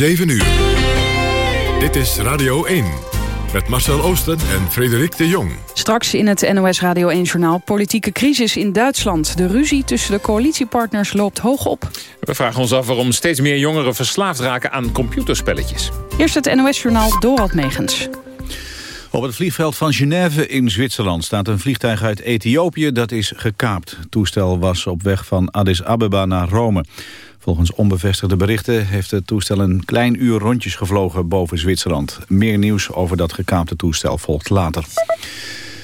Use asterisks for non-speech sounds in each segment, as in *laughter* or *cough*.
7 uur. Dit is Radio 1. Met Marcel Oosten en Frederik de Jong. Straks in het NOS Radio 1-journaal politieke crisis in Duitsland. De ruzie tussen de coalitiepartners loopt hoog op. We vragen ons af waarom steeds meer jongeren verslaafd raken aan computerspelletjes. Eerst het NOS-journaal Dorald Megens. Op het vliegveld van Genève in Zwitserland staat een vliegtuig uit Ethiopië dat is gekaapt. Het toestel was op weg van Addis Abeba naar Rome. Volgens onbevestigde berichten heeft het toestel een klein uur rondjes gevlogen boven Zwitserland. Meer nieuws over dat gekaapte toestel volgt later.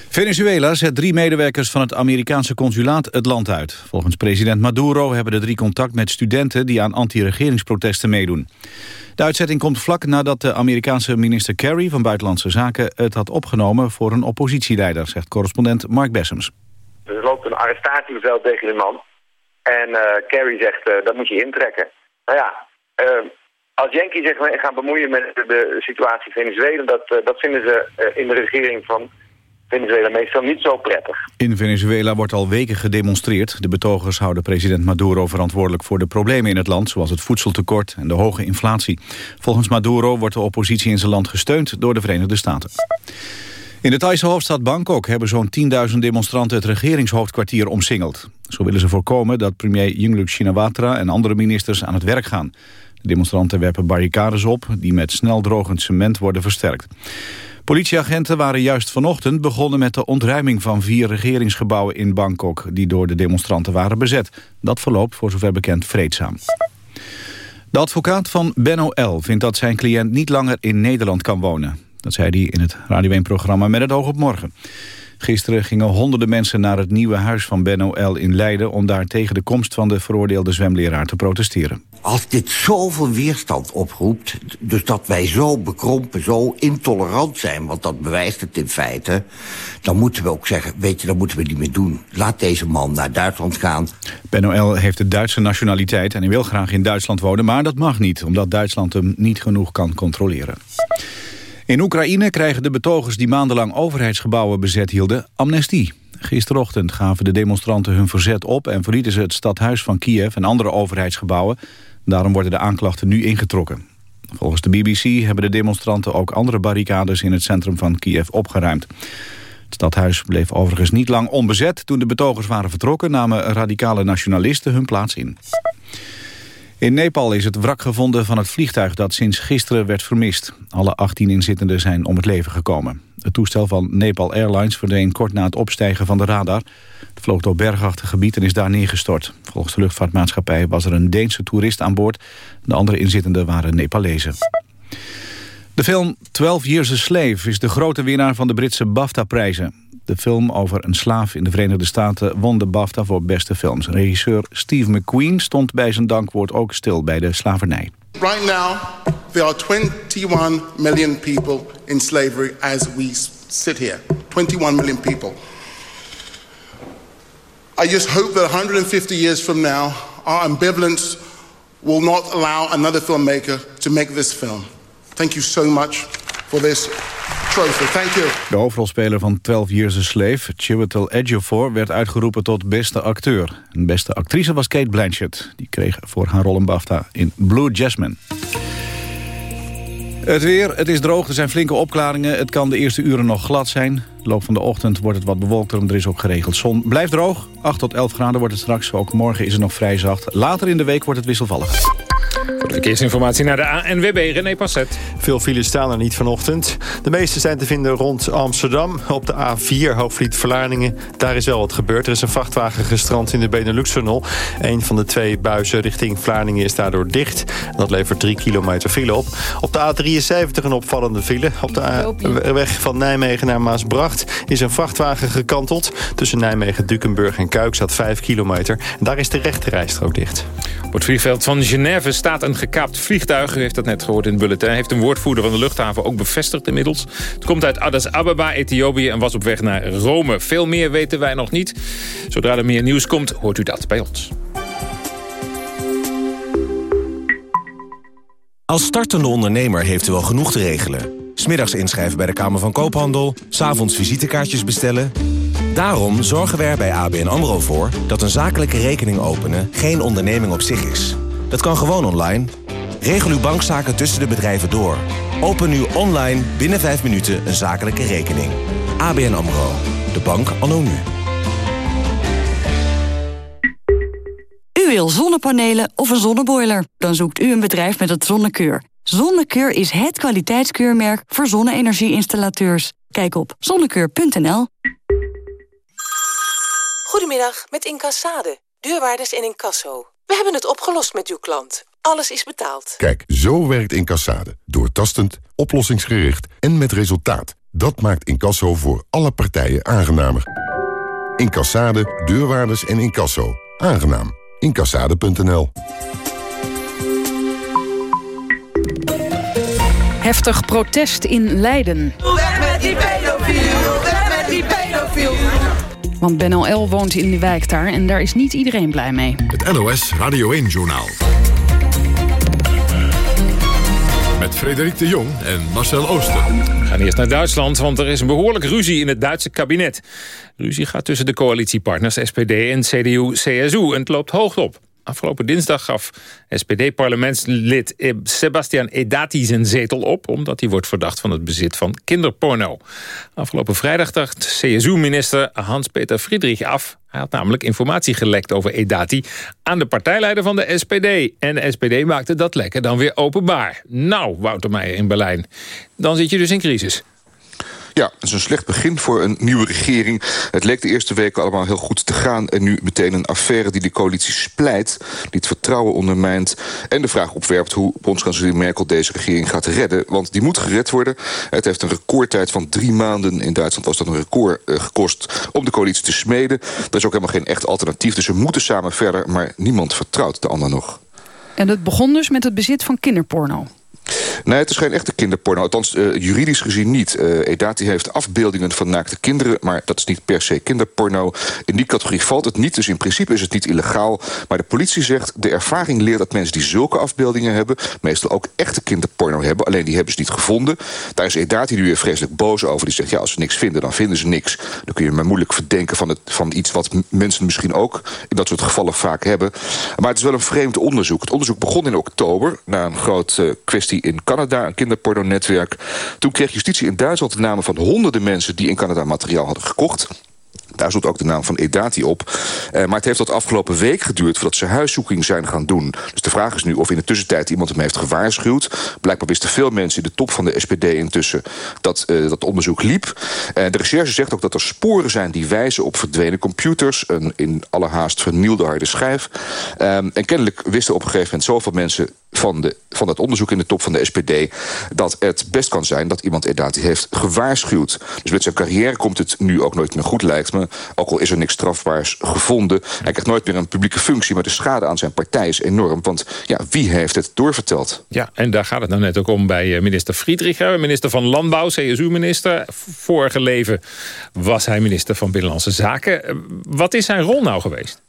Venezuela zet drie medewerkers van het Amerikaanse consulaat het land uit. Volgens president Maduro hebben de drie contact met studenten die aan anti-regeringsprotesten meedoen. De uitzetting komt vlak nadat de Amerikaanse minister Kerry van Buitenlandse Zaken het had opgenomen voor een oppositieleider, zegt correspondent Mark Bessems. Er loopt een arrestatiebevel tegen de man. En uh, Kerry zegt, uh, dat moet je intrekken. Nou ja, uh, als Yankee zich gaan bemoeien met de, de situatie in Venezuela... dat, dat vinden ze in de regering van Venezuela meestal niet zo prettig. In Venezuela wordt al weken gedemonstreerd. De betogers houden president Maduro verantwoordelijk voor de problemen in het land... zoals het voedseltekort en de hoge inflatie. Volgens Maduro wordt de oppositie in zijn land gesteund door de Verenigde Staten. In de Thaise hoofdstad Bangkok hebben zo'n 10.000 demonstranten het regeringshoofdkwartier omsingeld. Zo willen ze voorkomen dat premier Yingluck Shinawatra en andere ministers aan het werk gaan. De demonstranten werpen barricades op die met snel drogend cement worden versterkt. Politieagenten waren juist vanochtend begonnen met de ontruiming van vier regeringsgebouwen in Bangkok die door de demonstranten waren bezet. Dat verloopt voor zover bekend vreedzaam. De advocaat van Benno L. vindt dat zijn cliënt niet langer in Nederland kan wonen. Dat zei hij in het Radio 1-programma Met het oog op morgen. Gisteren gingen honderden mensen naar het nieuwe huis van Benno L. in Leiden... om daar tegen de komst van de veroordeelde zwemleraar te protesteren. Als dit zoveel weerstand oproept, dus dat wij zo bekrompen, zo intolerant zijn... want dat bewijst het in feite, dan moeten we ook zeggen... weet je, dat moeten we niet meer doen. Laat deze man naar Duitsland gaan. Benno L. heeft de Duitse nationaliteit en hij wil graag in Duitsland wonen... maar dat mag niet, omdat Duitsland hem niet genoeg kan controleren. In Oekraïne krijgen de betogers die maandenlang overheidsgebouwen bezet hielden amnestie. Gisterochtend gaven de demonstranten hun verzet op en verlieten ze het stadhuis van Kiev en andere overheidsgebouwen. Daarom worden de aanklachten nu ingetrokken. Volgens de BBC hebben de demonstranten ook andere barricades in het centrum van Kiev opgeruimd. Het stadhuis bleef overigens niet lang onbezet. Toen de betogers waren vertrokken namen radicale nationalisten hun plaats in. In Nepal is het wrak gevonden van het vliegtuig dat sinds gisteren werd vermist. Alle 18 inzittenden zijn om het leven gekomen. Het toestel van Nepal Airlines verdween kort na het opstijgen van de radar. Het vloog door bergachtig gebied en is daar neergestort. Volgens de luchtvaartmaatschappij was er een Deense toerist aan boord. De andere inzittenden waren Nepalezen. De film 12 Years a Slave is de grote winnaar van de Britse BAFTA-prijzen. De film over een slaaf in de Verenigde Staten won de BAFTA voor beste films. Regisseur Steve McQueen stond bij zijn dankwoord ook stil bij de slavernij. Right now, there are 21 million people in slavery as we sit here. 21 million people. I just hope that 150 years from now, our ambivalence will not allow another filmmaker to make this film. Thank you so much for this De hoofdrolspeler van 12 Years a Slave, Chiwetel Ejiofor, werd uitgeroepen tot beste acteur. En beste actrice was Kate Blanchett. Die kreeg voor haar rol een BAFTA in Blue Jasmine. Het weer, het is droog, er zijn flinke opklaringen. Het kan de eerste uren nog glad zijn. De loop van de ochtend wordt het wat bewolkter, er is ook geregeld zon. Blijft droog, 8 tot 11 graden wordt het straks. Ook morgen is het nog vrij zacht. Later in de week wordt het wisselvallig. Voor de verkeersinformatie naar de ANWB, René Passet. Veel files staan er niet vanochtend. De meeste zijn te vinden rond Amsterdam. Op de A4 Hoofdvliet-Verlaardingen. Daar is wel wat gebeurd. Er is een vrachtwagen gestrand in de Benelux-tunnel. Een van de twee buizen richting Vlaardingen is daardoor dicht. Dat levert 3 kilometer file op. Op de A73 een opvallende file. Op de weg van Nijmegen naar Maasbracht is een vrachtwagen gekanteld. Tussen Nijmegen, Dukenburg en Kuik staat 5 kilometer. En daar is de rechte rijstrook dicht. Op het vliegveld van Genève staat een gekaapt vliegtuig. U heeft dat net gehoord in het bulletin. Heeft een woordvoerder van de luchthaven ook bevestigd inmiddels. Het komt uit Addis Ababa, Ethiopië en was op weg naar Rome. Veel meer weten wij nog niet. Zodra er meer nieuws komt, hoort u dat bij ons. Als startende ondernemer heeft u wel genoeg te regelen. Smiddags inschrijven bij de Kamer van Koophandel, s'avonds visitekaartjes bestellen. Daarom zorgen we er bij ABN AMRO voor dat een zakelijke rekening openen geen onderneming op zich is. Dat kan gewoon online. Regel uw bankzaken tussen de bedrijven door. Open nu online binnen 5 minuten een zakelijke rekening. ABN AMRO. De bank anno nu. U wil zonnepanelen of een zonneboiler? Dan zoekt u een bedrijf met het Zonnekeur. Zonnekeur is het kwaliteitskeurmerk voor zonne-energie-installateurs. Kijk op zonnekeur.nl. Goedemiddag, met Incassade. Deurwaarders in Incasso. We hebben het opgelost met uw klant. Alles is betaald. Kijk, zo werkt Incassade. Doortastend, oplossingsgericht en met resultaat. Dat maakt Incasso voor alle partijen aangenamer. Incassade, deurwaarders en Incasso. Aangenaam. Incassade.nl Heftig protest in Leiden. Weg met die pedofiel, Want Ben L. woont in de wijk daar en daar is niet iedereen blij mee. Het NOS Radio 1-journaal. Met Frederik de Jong en Marcel Ooster. We gaan eerst naar Duitsland, want er is een behoorlijk ruzie in het Duitse kabinet. Ruzie gaat tussen de coalitiepartners SPD en CDU-CSU en het loopt hoog op. Afgelopen dinsdag gaf SPD-parlementslid Sebastian Edati zijn zetel op... omdat hij wordt verdacht van het bezit van kinderporno. Afgelopen vrijdag dacht CSU-minister Hans-Peter Friedrich af. Hij had namelijk informatie gelekt over Edati aan de partijleider van de SPD. En de SPD maakte dat lekker dan weer openbaar. Nou, Wouter Meijer in Berlijn. Dan zit je dus in crisis. Ja, het is een slecht begin voor een nieuwe regering. Het leek de eerste weken allemaal heel goed te gaan... en nu meteen een affaire die de coalitie splijt... die het vertrouwen ondermijnt... en de vraag opwerpt hoe bondskanselier Merkel deze regering gaat redden. Want die moet gered worden. Het heeft een recordtijd van drie maanden. In Duitsland was dat een record uh, gekost om de coalitie te smeden. Er is ook helemaal geen echt alternatief. Dus ze moeten samen verder, maar niemand vertrouwt de ander nog. En het begon dus met het bezit van kinderporno. Nee, het is geen echte kinderporno. Althans, uh, juridisch gezien niet. Uh, Edati heeft afbeeldingen van naakte kinderen... maar dat is niet per se kinderporno. In die categorie valt het niet, dus in principe is het niet illegaal. Maar de politie zegt, de ervaring leert dat mensen die zulke afbeeldingen hebben... meestal ook echte kinderporno hebben. Alleen die hebben ze niet gevonden. Daar is Edati nu weer vreselijk boos over. Die zegt, ja, als ze niks vinden, dan vinden ze niks. Dan kun je maar moeilijk verdenken van, het, van iets... wat mensen misschien ook in dat soort gevallen vaak hebben. Maar het is wel een vreemd onderzoek. Het onderzoek begon in oktober... na een grote uh, kwestie in Canada, een kinderporno-netwerk. Toen kreeg justitie in Duitsland de namen van honderden mensen... die in Canada materiaal hadden gekocht. Daar stond ook de naam van Edati op. Uh, maar het heeft tot afgelopen week geduurd voordat ze huiszoeking zijn gaan doen. Dus de vraag is nu of in de tussentijd iemand hem heeft gewaarschuwd. Blijkbaar wisten veel mensen in de top van de SPD intussen dat uh, dat onderzoek liep. Uh, de recherche zegt ook dat er sporen zijn die wijzen op verdwenen computers. Een in alle haast vernielde harde schijf. Um, en kennelijk wisten op een gegeven moment zoveel mensen van, de, van dat onderzoek in de top van de SPD... dat het best kan zijn dat iemand Edati heeft gewaarschuwd. Dus met zijn carrière komt het nu ook nooit meer goed, lijkt me. Ook al is er niks strafbaars gevonden. Hij krijgt nooit meer een publieke functie... maar de schade aan zijn partij is enorm. Want ja, wie heeft het doorverteld? Ja, en daar gaat het nou net ook om bij minister Friedrich. Minister van Landbouw, CSU-minister. Vorige leven was hij minister van Binnenlandse Zaken. Wat is zijn rol nou geweest?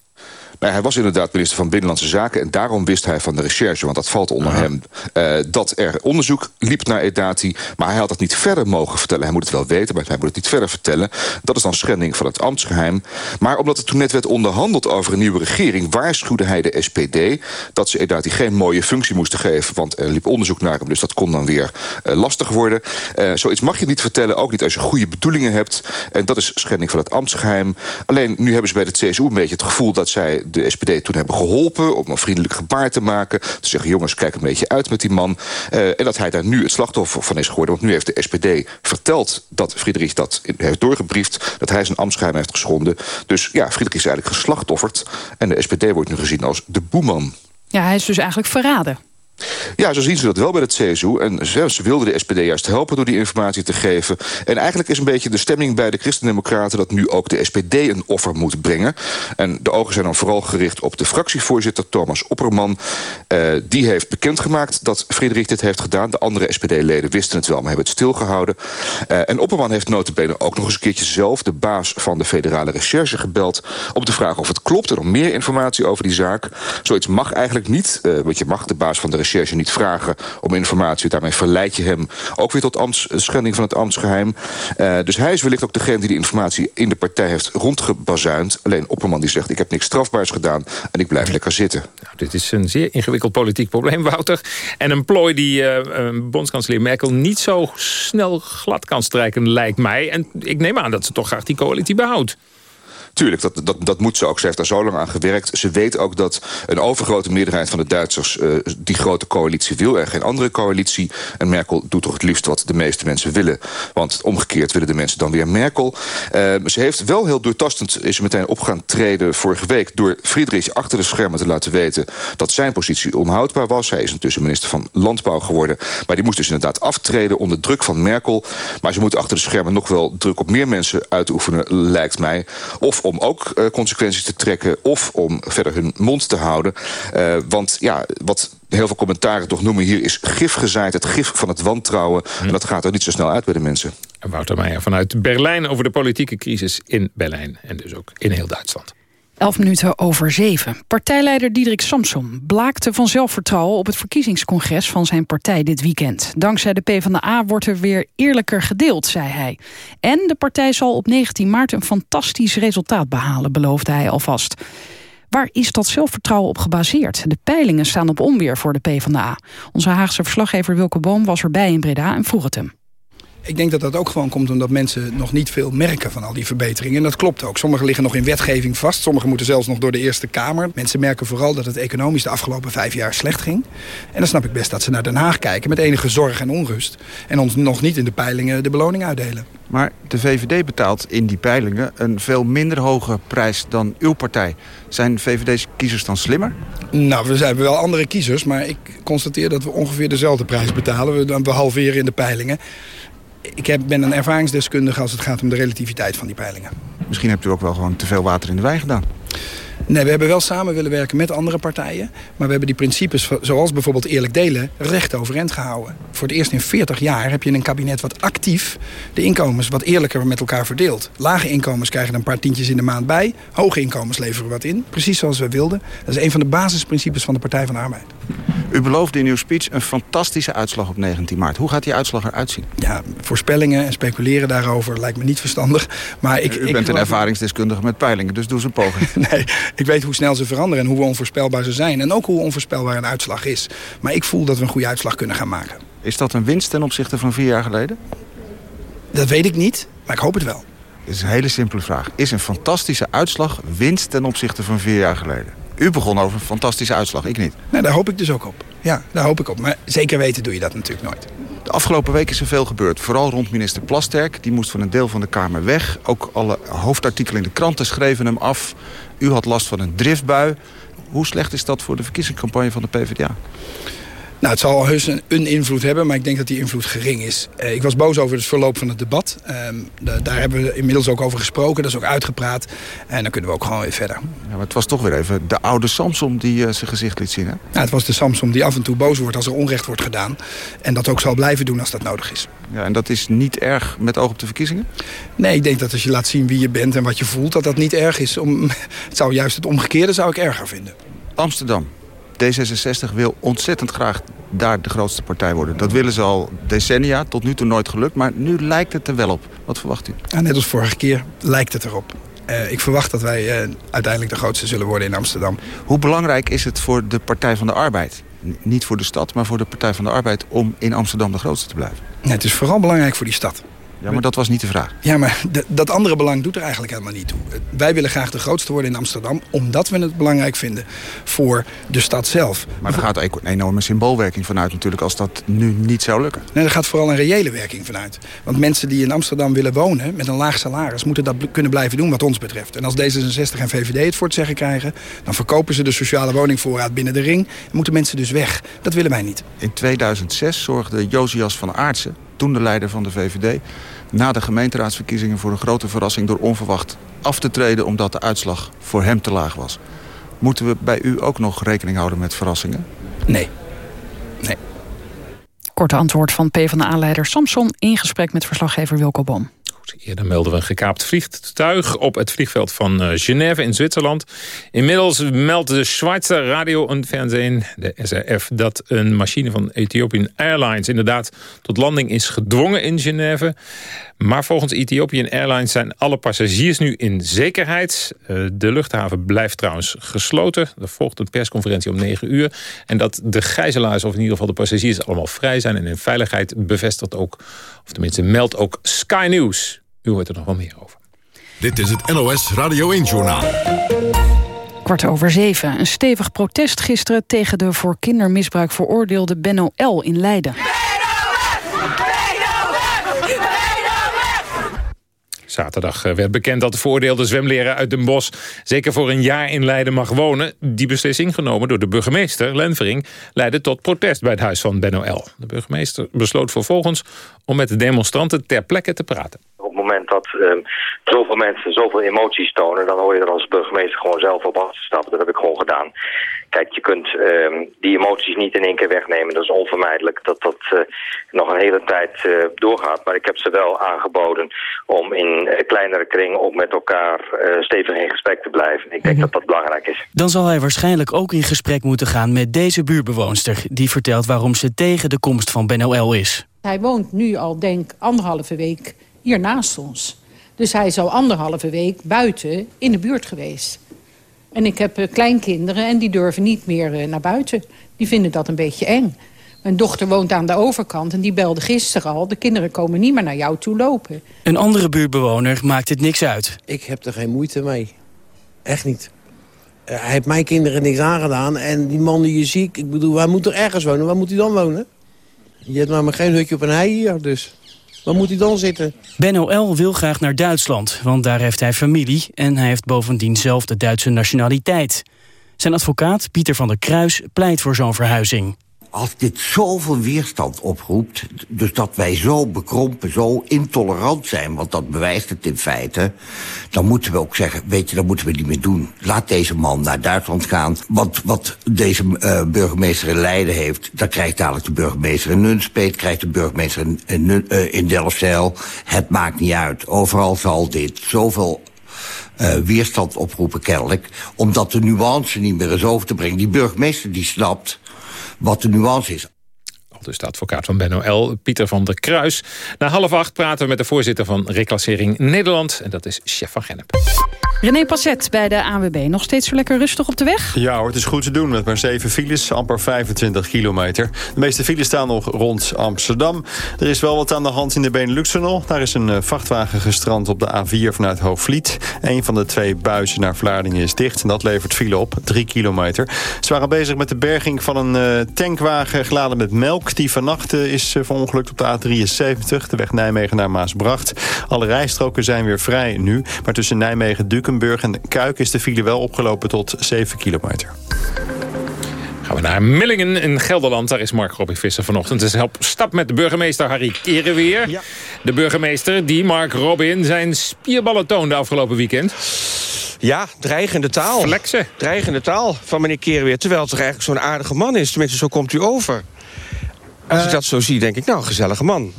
Hij was inderdaad minister van Binnenlandse Zaken... en daarom wist hij van de recherche, want dat valt onder Aha. hem... Uh, dat er onderzoek liep naar Edati. Maar hij had het niet verder mogen vertellen. Hij moet het wel weten, maar hij moet het niet verder vertellen. Dat is dan schending van het ambtsgeheim. Maar omdat er toen net werd onderhandeld over een nieuwe regering... waarschuwde hij de SPD dat ze Edati geen mooie functie moesten geven... want er liep onderzoek naar hem, dus dat kon dan weer uh, lastig worden. Uh, zoiets mag je niet vertellen, ook niet als je goede bedoelingen hebt. En dat is schending van het ambtsgeheim. Alleen nu hebben ze bij de CSU een beetje het gevoel dat zij de SPD toen hebben geholpen... om een vriendelijk gebaar te maken. Te zeggen, jongens, kijk een beetje uit met die man. Uh, en dat hij daar nu het slachtoffer van is geworden. Want nu heeft de SPD verteld dat Friedrich dat heeft doorgebriefd... dat hij zijn ambtsgeheim heeft geschonden. Dus ja, Friedrich is eigenlijk geslachtofferd. En de SPD wordt nu gezien als de boeman. Ja, hij is dus eigenlijk verraden. Ja, zo zien ze dat wel bij het CSU. En ze, wilden de SPD juist helpen door die informatie te geven. En eigenlijk is een beetje de stemming bij de Christen-Democraten... dat nu ook de SPD een offer moet brengen. En de ogen zijn dan vooral gericht op de fractievoorzitter Thomas Opperman. Uh, die heeft bekendgemaakt dat Frederik dit heeft gedaan. De andere SPD-leden wisten het wel, maar hebben het stilgehouden. Uh, en Opperman heeft notabene ook nog eens een keertje zelf... de baas van de federale recherche gebeld... om te vragen of het klopt en om meer informatie over die zaak. Zoiets mag eigenlijk niet, uh, want je mag de baas van de recherche niet vragen om informatie. Daarmee verleid je hem ook weer tot ambts, schending van het ambtsgeheim. Uh, dus hij is wellicht ook degene die die informatie in de partij heeft rondgebazuind. Alleen Opperman die zegt, ik heb niks strafbaars gedaan en ik blijf lekker zitten. Nou, dit is een zeer ingewikkeld politiek probleem, Wouter. En een plooi die uh, bondskanselier Merkel niet zo snel glad kan strijken, lijkt mij. En ik neem aan dat ze toch graag die coalitie behoudt. Tuurlijk, dat, dat, dat moet ze ook. Ze heeft daar zo lang aan gewerkt. Ze weet ook dat een overgrote meerderheid van de Duitsers... Uh, die grote coalitie wil en geen andere coalitie. En Merkel doet toch het liefst wat de meeste mensen willen. Want omgekeerd willen de mensen dan weer Merkel. Uh, ze heeft wel heel doortastend is meteen op gaan treden vorige week... door Friedrich achter de schermen te laten weten... dat zijn positie onhoudbaar was. Hij is intussen minister van Landbouw geworden. Maar die moest dus inderdaad aftreden onder druk van Merkel. Maar ze moet achter de schermen nog wel druk op meer mensen uitoefenen, lijkt mij. Of om ook uh, consequenties te trekken... of om verder hun mond te houden. Uh, want ja, wat heel veel commentaren toch noemen hier... is gif gezaaid, het gif van het wantrouwen. Hm. En dat gaat er niet zo snel uit bij de mensen. En Wouter Meijer vanuit Berlijn over de politieke crisis in Berlijn. En dus ook in heel Duitsland. 11 minuten over 7. Partijleider Diederik Samson blaakte van zelfvertrouwen... op het verkiezingscongres van zijn partij dit weekend. Dankzij de PvdA wordt er weer eerlijker gedeeld, zei hij. En de partij zal op 19 maart een fantastisch resultaat behalen... beloofde hij alvast. Waar is dat zelfvertrouwen op gebaseerd? De peilingen staan op onweer voor de PvdA. Onze Haagse verslaggever Wilke Boom was erbij in Breda en vroeg het hem. Ik denk dat dat ook gewoon komt omdat mensen nog niet veel merken van al die verbeteringen. En dat klopt ook. Sommige liggen nog in wetgeving vast. Sommige moeten zelfs nog door de Eerste Kamer. Mensen merken vooral dat het economisch de afgelopen vijf jaar slecht ging. En dan snap ik best dat ze naar Den Haag kijken met enige zorg en onrust. En ons nog niet in de peilingen de beloning uitdelen. Maar de VVD betaalt in die peilingen een veel minder hoge prijs dan uw partij. Zijn VVD-kiezers dan slimmer? Nou, we zijn wel andere kiezers, maar ik constateer dat we ongeveer dezelfde prijs betalen. We, we halveren in de peilingen ik heb, ben een ervaringsdeskundige als het gaat om de relativiteit van die peilingen. Misschien hebt u ook wel gewoon te veel water in de wijn gedaan. Nee, we hebben wel samen willen werken met andere partijen. Maar we hebben die principes, zoals bijvoorbeeld eerlijk delen, recht overeind gehouden. Voor het eerst in 40 jaar heb je een kabinet wat actief de inkomens wat eerlijker met elkaar verdeelt. Lage inkomens krijgen er een paar tientjes in de maand bij. Hoge inkomens leveren wat in. Precies zoals we wilden. Dat is een van de basisprincipes van de Partij van de Arbeid. U beloofde in uw speech een fantastische uitslag op 19 maart. Hoe gaat die uitslag eruit zien? Ja, voorspellingen en speculeren daarover lijkt me niet verstandig. Maar ik, U bent een ervaringsdeskundige met peilingen, dus doe eens een poging. *laughs* nee, ik weet hoe snel ze veranderen en hoe onvoorspelbaar ze zijn. En ook hoe onvoorspelbaar een uitslag is. Maar ik voel dat we een goede uitslag kunnen gaan maken. Is dat een winst ten opzichte van vier jaar geleden? Dat weet ik niet, maar ik hoop het wel. Het is een hele simpele vraag. Is een fantastische uitslag winst ten opzichte van vier jaar geleden? U begon over een fantastische uitslag, ik niet. Nee, daar hoop ik dus ook op. Ja, daar hoop ik op. Maar zeker weten doe je dat natuurlijk nooit. De afgelopen week is er veel gebeurd. Vooral rond minister Plasterk. Die moest van een deel van de Kamer weg. Ook alle hoofdartikelen in de kranten schreven hem af. U had last van een driftbui. Hoe slecht is dat voor de verkiezingscampagne van de PvdA? Nou, het zal heus een, een, invloed hebben, maar ik denk dat die invloed gering is. Eh, ik was boos over het verloop van het debat. Eh, daar hebben we inmiddels ook over gesproken, dat is ook uitgepraat. En dan kunnen we ook gewoon weer verder. Ja, maar het was toch weer even de oude Samsom die uh, zijn gezicht liet zien, hè? Ja, het was de Samsom die af en toe boos wordt als er onrecht wordt gedaan. En dat ook zal blijven doen als dat nodig is. Ja, en dat is niet erg met oog op de verkiezingen? Nee, ik denk dat als je laat zien wie je bent en wat je voelt, dat dat niet erg is. Om, *laughs* het zou juist het omgekeerde zou ik erger vinden. Amsterdam. D66 wil ontzettend graag daar de grootste partij worden. Dat willen ze al decennia, tot nu toe nooit gelukt. Maar nu lijkt het er wel op. Wat verwacht u? Ja, net als vorige keer lijkt het erop. Uh, ik verwacht dat wij uh, uiteindelijk de grootste zullen worden in Amsterdam. Hoe belangrijk is het voor de Partij van de Arbeid? N niet voor de stad, maar voor de Partij van de Arbeid... om in Amsterdam de grootste te blijven? Het is vooral belangrijk voor die stad. Ja, maar dat was niet de vraag. Ja, maar dat andere belang doet er eigenlijk helemaal niet toe. Wij willen graag de grootste worden in Amsterdam... omdat we het belangrijk vinden voor de stad zelf. Maar er gaat een enorme symboolwerking vanuit natuurlijk... als dat nu niet zou lukken. Nee, er gaat vooral een reële werking vanuit. Want mensen die in Amsterdam willen wonen met een laag salaris... moeten dat kunnen blijven doen wat ons betreft. En als D66 en VVD het voor het zeggen krijgen... dan verkopen ze de sociale woningvoorraad binnen de ring... en moeten mensen dus weg. Dat willen wij niet. In 2006 zorgde Josias van Aartsen toen de leider van de VVD... na de gemeenteraadsverkiezingen voor een grote verrassing... door onverwacht af te treden omdat de uitslag voor hem te laag was. Moeten we bij u ook nog rekening houden met verrassingen? Nee. Nee. Korte antwoord van PvdA-leider Samson... in gesprek met verslaggever Wilco Boom. Eerder melden we een gekaapt vliegtuig op het vliegveld van uh, Genève in Zwitserland. Inmiddels meldt de Schweizer Radio en Fernsehen, de SRF... dat een machine van Ethiopian Airlines inderdaad tot landing is gedwongen in Genève. Maar volgens Ethiopian Airlines zijn alle passagiers nu in zekerheid. Uh, de luchthaven blijft trouwens gesloten. Er volgt een persconferentie om 9 uur. En dat de gijzelaars, of in ieder geval de passagiers... allemaal vrij zijn en in veiligheid bevestigt ook... of tenminste meldt ook Sky News. U hoort er nog wel meer over. Dit is het NOS Radio 1-journaal. Kwart over zeven. Een stevig protest gisteren tegen de voor kindermisbruik veroordeelde Benno L. in Leiden. Zaterdag eh, werd bekend dat de veroordeelde zwemleraar uit Den Bosch... zeker voor een jaar in Leiden mag wonen. Die beslissing, genomen door de burgemeester, Lenvering... leidde tot protest bij het huis van Benno L. De burgemeester besloot vervolgens om met de demonstranten ter plekke te praten dat uh, zoveel mensen zoveel emoties tonen... dan hoor je er als burgemeester gewoon zelf op af te stappen. Dat heb ik gewoon gedaan. Kijk, je kunt uh, die emoties niet in één keer wegnemen. Dat is onvermijdelijk dat dat uh, nog een hele tijd uh, doorgaat. Maar ik heb ze wel aangeboden om in kleinere kringen ook met elkaar stevig in gesprek te blijven. Ik denk mm -hmm. dat dat belangrijk is. Dan zal hij waarschijnlijk ook in gesprek moeten gaan met deze buurbewoonster... die vertelt waarom ze tegen de komst van Ben OL is. Hij woont nu al, denk anderhalve week hier naast ons. Dus hij is al anderhalve week buiten in de buurt geweest. En ik heb uh, kleinkinderen en die durven niet meer uh, naar buiten. Die vinden dat een beetje eng. Mijn dochter woont aan de overkant en die belde gisteren al... de kinderen komen niet meer naar jou toe lopen. Een andere buurtbewoner maakt het niks uit. Ik heb er geen moeite mee. Echt niet. Uh, hij heeft mijn kinderen niks aangedaan. En die man die je ziek, ik bedoel, hij moet er ergens wonen. Waar moet hij dan wonen? Je hebt namelijk geen hutje op een hei hier, dus... Waar moet hij dan zitten? Ben L. wil graag naar Duitsland, want daar heeft hij familie... en hij heeft bovendien zelf de Duitse nationaliteit. Zijn advocaat, Pieter van der Kruis, pleit voor zo'n verhuizing als dit zoveel weerstand oproept... dus dat wij zo bekrompen, zo intolerant zijn... want dat bewijst het in feite... dan moeten we ook zeggen, weet je, dat moeten we niet meer doen. Laat deze man naar Duitsland gaan. Want wat deze uh, burgemeester in Leiden heeft... dat krijgt dadelijk de burgemeester in Nunspeet... krijgt de burgemeester in, in, uh, in Delfzijl. Het maakt niet uit. Overal zal dit zoveel uh, weerstand oproepen kennelijk... omdat de nuance niet meer is over te brengen. Die burgemeester die snapt wat de nuance is. Dus de advocaat van Benno L, Pieter van der Kruis. Na half acht praten we met de voorzitter van Reclassering Nederland. En dat is chef van Gennep. René Passet bij de ANWB. Nog steeds zo lekker rustig op de weg? Ja hoor, het is goed te doen met maar 7 files, amper 25 kilometer. De meeste files staan nog rond Amsterdam. Er is wel wat aan de hand in de Benelux-tunnel. Daar is een vrachtwagen gestrand op de A4 vanuit Hoofdvliet. Een van de twee buizen naar Vlaardingen is dicht. En dat levert file op, 3 kilometer. Ze waren bezig met de berging van een tankwagen geladen met melk. Die vannacht is verongelukt op de A73, de weg Nijmegen naar Maasbracht. Alle rijstroken zijn weer vrij nu. Maar tussen Nijmegen, Duk Dukenburg en Kuik is de file wel opgelopen tot 7 kilometer. Gaan we naar Millingen in Gelderland. Daar is Mark Robin Visser vanochtend. Dus help stap met de burgemeester Harry Kerenweer. Ja. De burgemeester die Mark Robin zijn spierballen toonde afgelopen weekend. Ja, dreigende taal. Flexen. Dreigende taal van meneer Kerenweer. Terwijl het er eigenlijk zo'n aardige man is. Tenminste, zo komt u over. Als uh, ik dat zo zie, denk ik, nou, gezellige man.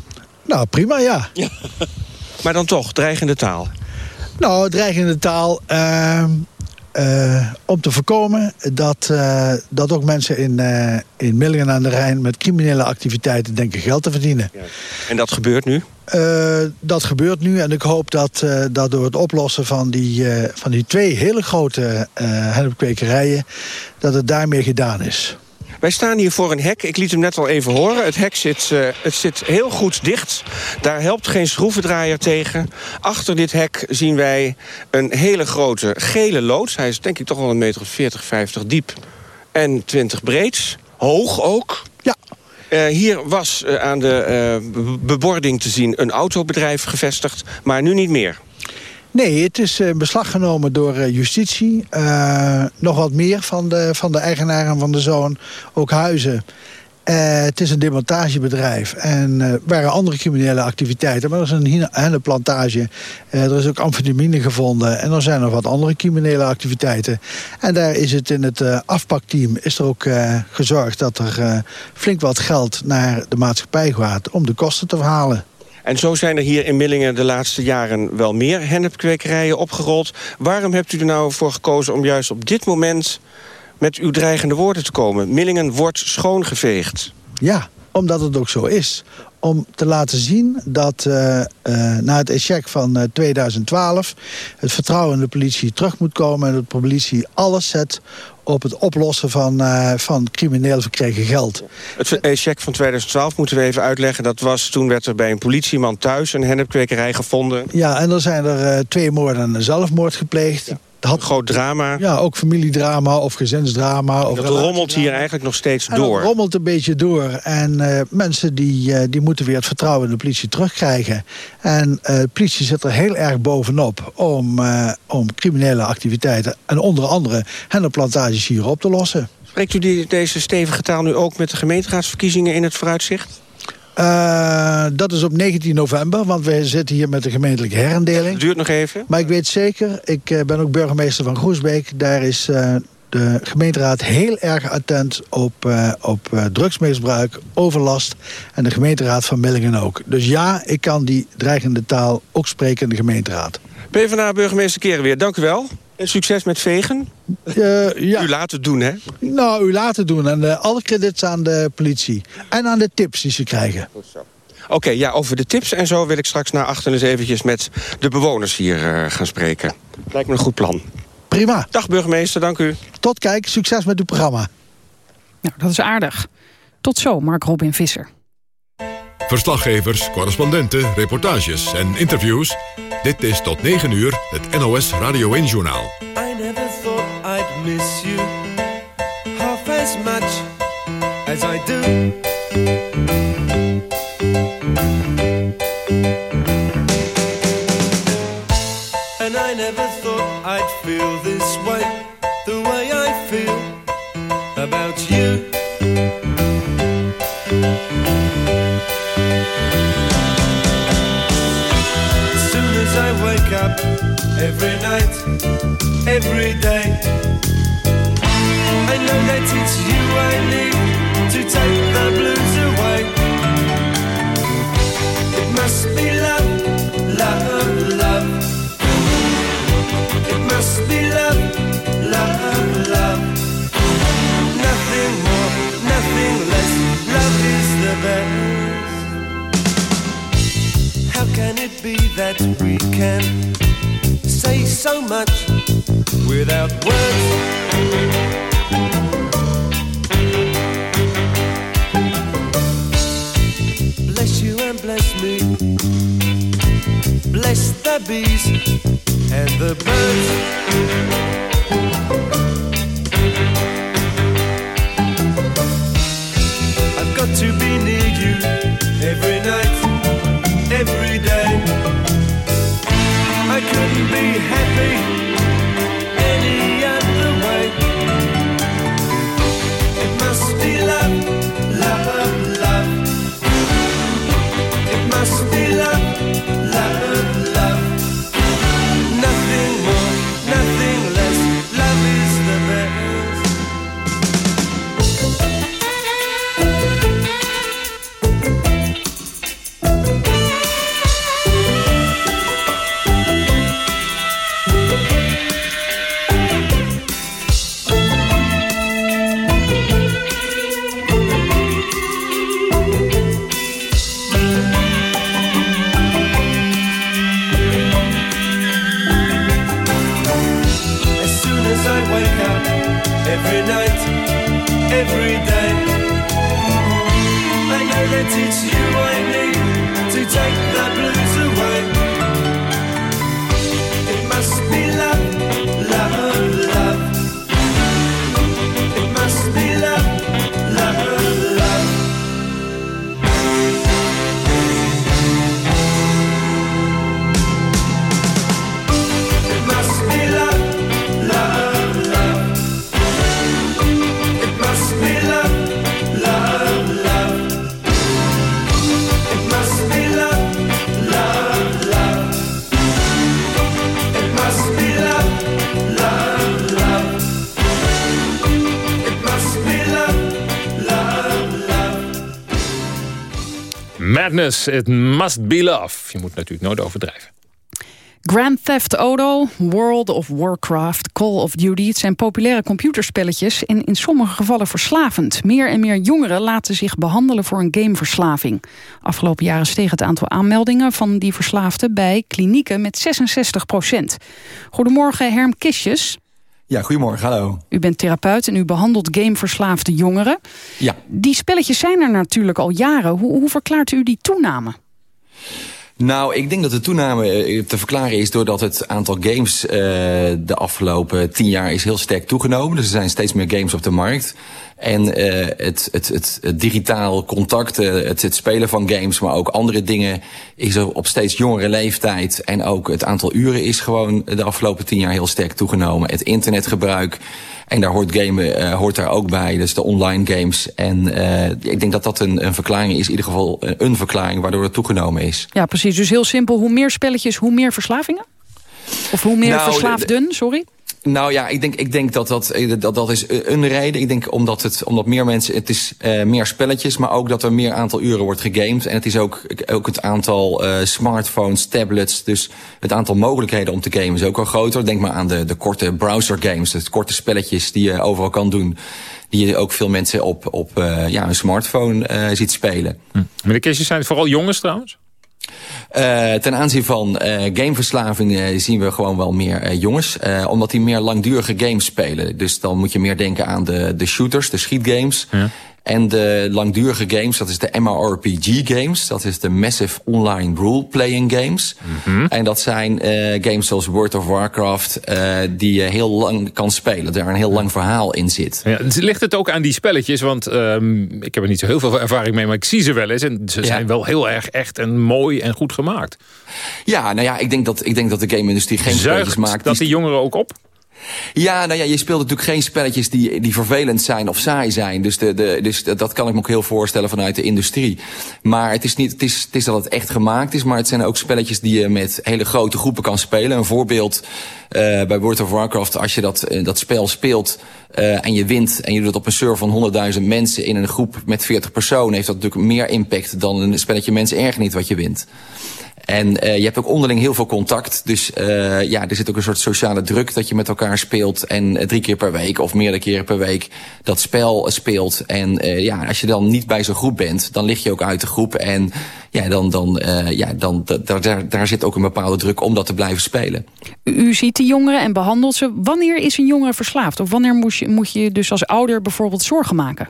Nou, prima, ja. ja. *laughs* Maar dan toch, dreigende taal. Nou, dreigende taal... Uh, uh, om te voorkomen dat, uh, dat ook mensen in, uh, in Millingen aan de Rijn... met criminele activiteiten denken geld te verdienen. Ja. En dat gebeurt nu? dat gebeurt nu en ik hoop dat, dat door het oplossen van die, van die twee hele grote hennepkwekerijen... dat het daarmee gedaan is. Wij staan hier voor een hek. Ik liet hem net al even horen. Het hek zit, uh, het zit heel goed dicht. Daar helpt geen schroevendraaier tegen. Achter dit hek zien wij een hele grote gele loods. Hij is denk ik toch wel een meter of 40, 50 diep. En 20 breed. Hoog ook. Ja. Uh, hier was uh, aan de bebording te zien een autobedrijf gevestigd. Maar nu niet meer. Nee, het is in beslag genomen door justitie. Uh, nog wat meer van de, van de eigenaren van de zoon. Ook huizen. Uh, het is een demontagebedrijf. En er uh, waren andere criminele activiteiten. Maar er is een hele plantage. er is ook amfetamine gevonden. En er zijn nog wat andere criminele activiteiten. En daar is het in het afpakteam is er ook gezorgd... dat er flink wat geld naar de maatschappij gaat om de kosten te verhalen. En zo zijn er hier in Millingen de laatste jaren wel meer hennepkwekerijen opgerold. Waarom hebt u er nou voor gekozen om juist op dit moment met uw dreigende woorden te komen? Millingen wordt schoongeveegd. Ja, omdat het ook zo is. Om te laten zien dat uh, uh, na het echec van uh, 2012... het vertrouwen in de politie terug moet komen... en dat de politie alles zet op het oplossen van, uh, van crimineel verkregen geld. Het echec van 2012 moeten we even uitleggen. Dat was, toen werd er bij een politieman thuis een hennepkwekerij gevonden. Ja, en er zijn er uh, twee moorden en een zelfmoord gepleegd. Ja. Had, groot drama. Ja, ook familiedrama of gezinsdrama. Of dat rommelt hier eigenlijk nog steeds door. Het rommelt een beetje door. En uh, mensen die, uh, die moeten weer het vertrouwen in de politie terugkrijgen. En uh, de politie zit er heel erg bovenop om, om criminele activiteiten... en onder andere hennepplantages hier op te lossen. Spreekt u die, deze stevige taal nu ook met de gemeenteraadsverkiezingen in het vooruitzicht? Uh, dat is op 19 november, want wij zitten hier met de gemeentelijke herindeling. Het duurt nog even. Maar ik weet zeker, ik uh, ben ook burgemeester van Groesbeek. Daar is uh, de gemeenteraad heel erg attent op, op drugsmisbruik, overlast. En de gemeenteraad van Millingen ook. Dus ja, ik kan die dreigende taal ook spreken in de gemeenteraad. PvdA-burgemeester Keren weer, dank u wel. En succes met vegen. Uh, ja. U laat het doen, hè? Nou, u laat het doen. En uh, alle credits aan de politie. En aan de tips die ze krijgen. Oké, okay, ja, over de tips en zo wil ik straks naar achter eens eventjes met de bewoners hier uh, gaan spreken. Lijkt me een goed plan. Prima. Dag burgemeester, dank u. Tot kijk, succes met uw programma. Nou, dat is aardig. Tot zo, Mark Robin Visser. Verslaggevers, correspondenten, reportages en interviews. Dit is tot 9 uur het NOS Radio 1-journaal. I never thought I'd miss you half as much as I do. And I never thought I'd feel this way, the way I feel about you. Wake up every night, every day. I know that it's you I need to take the blues away. It must be love, love, love. It must be love, love, love. Nothing more, nothing less. Love is the best. Can it be that we can say so much without words? Bless you and bless me. Bless the bees and the birds. Madness, it must be love. Je moet natuurlijk nooit overdrijven. Grand Theft Auto, World of Warcraft, Call of Duty... het zijn populaire computerspelletjes en in sommige gevallen verslavend. Meer en meer jongeren laten zich behandelen voor een gameverslaving. Afgelopen jaren steeg het aantal aanmeldingen van die verslaafden... bij klinieken met 66 procent. Goedemorgen, Herm Kistjes. Ja, goedemorgen, hallo. U bent therapeut en u behandelt gameverslaafde jongeren. Ja. Die spelletjes zijn er natuurlijk al jaren. Hoe, hoe verklaart u die toename? Nou, ik denk dat de toename eh, te verklaren is doordat het aantal games uh, de afgelopen tien jaar is heel sterk toegenomen. Dus er zijn steeds meer games op de markt. En uh, het, het, het, het digitaal contact, het, het spelen van games, maar ook andere dingen is er op steeds jongere leeftijd. En ook het aantal uren is gewoon de afgelopen tien jaar heel sterk toegenomen. Het internetgebruik. En daar hoort gamen uh, hoort daar ook bij, dus de online games. En uh, ik denk dat dat een, een verklaring is, in ieder geval een verklaring waardoor het toegenomen is. Ja, precies. Dus heel simpel, hoe meer spelletjes, hoe meer verslavingen? Of hoe meer nou, verslaafden, sorry? Nou ja, ik denk, ik denk dat, dat, dat dat is een reden. Ik denk omdat, het, omdat meer mensen, het is uh, meer spelletjes, maar ook dat er meer aantal uren wordt gegamed. En het is ook, ook het aantal smartphones, tablets, dus het aantal mogelijkheden om te gamen is ook al groter. Denk maar aan de, de korte browser games, de korte spelletjes die je overal kan doen. Die je ook veel mensen op, op ja, een smartphone ziet spelen. Hm. Meneer Kistjes, zijn vooral jongens trouwens? Uh, ten aanzien van uh, gameverslaving uh, zien we gewoon wel meer jongens. omdat die meer langdurige games spelen. Dus dan moet je meer denken aan de, de shooters, de schietgames. Ja. En de langdurige games, dat is de MMORPG games. Dat is de Massive Online Role Playing Games. Mm -hmm. En dat zijn uh, games zoals World of Warcraft... Uh, die je heel lang kan spelen. Daar een heel lang verhaal in zit. Ja, ligt het ook aan die spelletjes? Want um, ik heb er niet zo heel veel ervaring mee... maar ik zie ze wel eens. En ze zijn wel heel erg echt en mooi en goed gemaakt. Ja, nou ja, ik denk dat, ik denk dat de game-industrie geen Zuigt spelletjes maakt. dat die jongeren ook op? Ja, nou ja, je speelt natuurlijk geen spelletjes die, die vervelend zijn of saai zijn. Dus, de, de, dus dat kan ik me ook heel voorstellen vanuit de industrie. Maar het is, niet, het, is, het is dat het echt gemaakt is, maar het zijn ook spelletjes die je met hele grote groepen kan spelen. Een voorbeeld uh, bij World of Warcraft, als je dat, uh, dat spel speelt uh, en je wint en je doet het op een server van 100.000 mensen in een groep met 40 personen, heeft dat natuurlijk meer impact dan een spelletje mensen erg niet wat je wint. En uh, je hebt ook onderling heel veel contact. Dus uh, ja, er zit ook een soort sociale druk dat je met elkaar speelt. En uh, drie keer per week of meerdere keren per week dat spel speelt. En ja, als je dan niet bij zo'n groep bent, dan lig je ook uit de groep. En ja, dan, dan, ja, dan daar, daar, daar zit ook een bepaalde druk om dat te blijven spelen. U, u ziet die jongeren en behandelt ze. Wanneer is een jongere verslaafd? Of wanneer moet je, moet je dus als ouder bijvoorbeeld zorgen maken?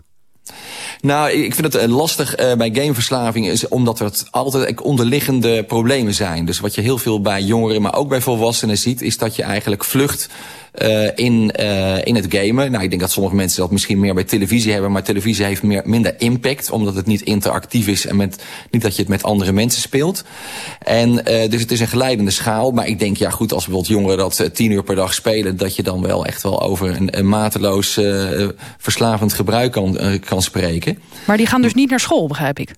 Nou, ik vind het lastig uh, bij gameverslaving, is omdat het altijd onderliggende problemen zijn. Dus wat je heel veel bij jongeren, maar ook bij volwassenen ziet, is dat je eigenlijk vlucht uh, in, uh, in het gamen. Nou, ik denk dat sommige mensen dat misschien meer bij televisie hebben, maar televisie heeft meer, minder impact, omdat het niet interactief is en met, niet dat je het met andere mensen speelt. En uh, dus het is een geleidende schaal, maar ik denk, ja goed, als bijvoorbeeld jongeren dat tien uur per dag spelen, dat je dan wel echt wel over een, een mateloos verslavend gebruik kan, kan spreken. Maar die gaan dus niet naar school, begrijp ik?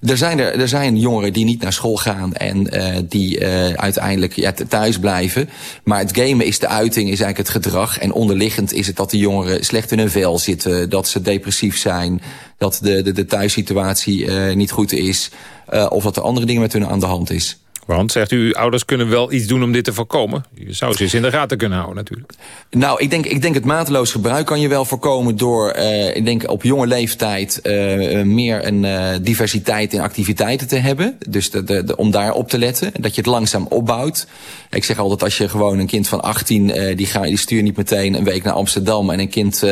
Er zijn, er, er zijn jongeren die niet naar school gaan en uh, die uh, uiteindelijk ja, thuis blijven. Maar het gamen is de uiting, is eigenlijk het gedrag. En onderliggend is het dat de jongeren slecht in hun vel zitten. Dat ze depressief zijn. Dat de, de, de thuissituatie uh, niet goed is. Of dat er andere dingen met hun aan de hand is. Zegt u, ouders kunnen wel iets doen om dit te voorkomen. Je zou ze eens in de gaten kunnen houden natuurlijk. Nou, ik denk, ik denk het mateloos gebruik kan je wel voorkomen... door, uh, ik denk, op jonge leeftijd uh, meer een diversiteit in activiteiten te hebben. Dus de, om daar op te letten. Dat je het langzaam opbouwt. Ik zeg altijd, als je gewoon een kind van 18... die, ga, die stuur niet meteen een week naar Amsterdam... en een kind...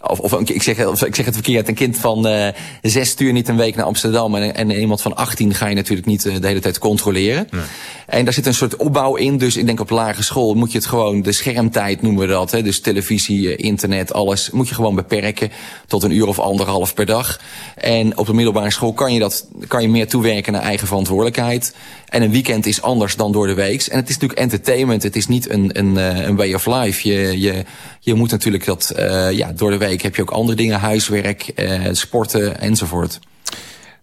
Of, of ik, zeg, of ik zeg het verkeerd, een kind van uh, zes stuur niet een week naar Amsterdam. En, en iemand van 18 ga je natuurlijk niet uh, de hele tijd controleren. Nee. En daar zit een soort opbouw in. Dus ik denk op lagere school moet je het gewoon, de schermtijd noemen we dat. Hè, dus televisie, internet, alles moet je gewoon beperken tot een uur of anderhalf per dag. En op de middelbare school kan je, dat, kan je meer toewerken naar eigen verantwoordelijkheid. En een weekend is anders dan door de week. En het is natuurlijk entertainment, het is niet een, een, een way of life. Je, je, je moet natuurlijk dat, uh, ja, door de week heb je ook andere dingen, huiswerk, uh, sporten enzovoort.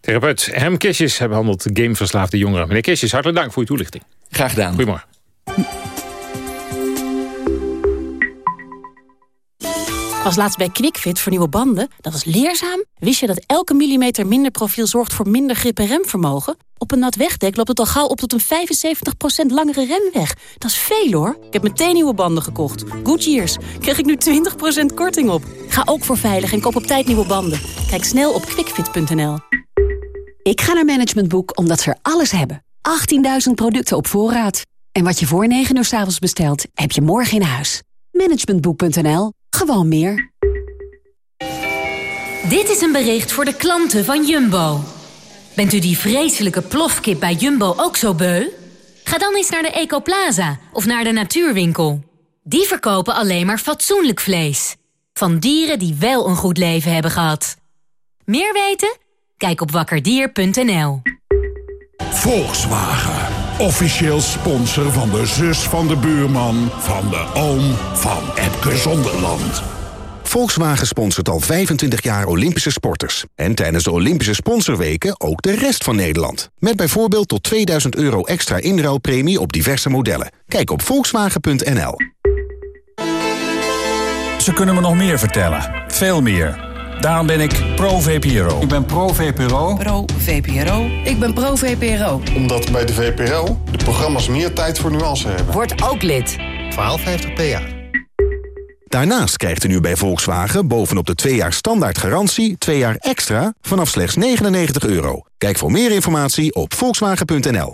Therapeut Hem Kistjes behandelt gameverslaafde jongeren. Meneer Kistjes, hartelijk dank voor uw toelichting. Graag gedaan. Goedemorgen. Was laatst bij QuickFit voor nieuwe banden. Dat was leerzaam. Wist je dat elke millimeter minder profiel zorgt voor minder grip en remvermogen? Op een nat wegdek loopt het al gauw op tot een 75% langere remweg. Dat is veel hoor. Ik heb meteen nieuwe banden gekocht. Goodyears. Krijg ik nu 20% korting op. Ga ook voor veilig en koop op tijd nieuwe banden. Kijk snel op quickfit.nl. Ik ga naar Management Boek omdat ze er alles hebben. 18.000 producten op voorraad. En wat je voor 9 uur s avonds bestelt, heb je morgen in huis. Managementboek.nl. Gewoon meer. Dit is een bericht voor de klanten van Jumbo. Bent u die vreselijke plofkip bij Jumbo ook zo beu? Ga dan eens naar de Ecoplaza of naar de Natuurwinkel. Die verkopen alleen maar fatsoenlijk vlees. Van dieren die wel een goed leven hebben gehad. Meer weten? Kijk op wakkerdier.nl. Volkswagen. Officieel sponsor van de zus van de buurman... van de oom van Epke Zonderland. Volkswagen sponsort al 25 jaar Olympische sporters. En tijdens de Olympische sponsorweken ook de rest van Nederland. Met bijvoorbeeld tot 2000 euro extra inruilpremie op diverse modellen. Kijk op volkswagen.nl. Ze kunnen me nog meer vertellen. Veel meer. Daarom ben ik pro-VPRO. Ik ben pro-VPRO. Pro-VPRO. Ik ben pro-VPRO. Omdat bij de VPRO de programma's meer tijd voor nuance hebben. Word ook lid. 1250 PA. Daarnaast krijgt u nu bij Volkswagen bovenop de 2 jaar standaard garantie... 2 jaar extra vanaf slechts 99 euro. Kijk voor meer informatie op volkswagen.nl.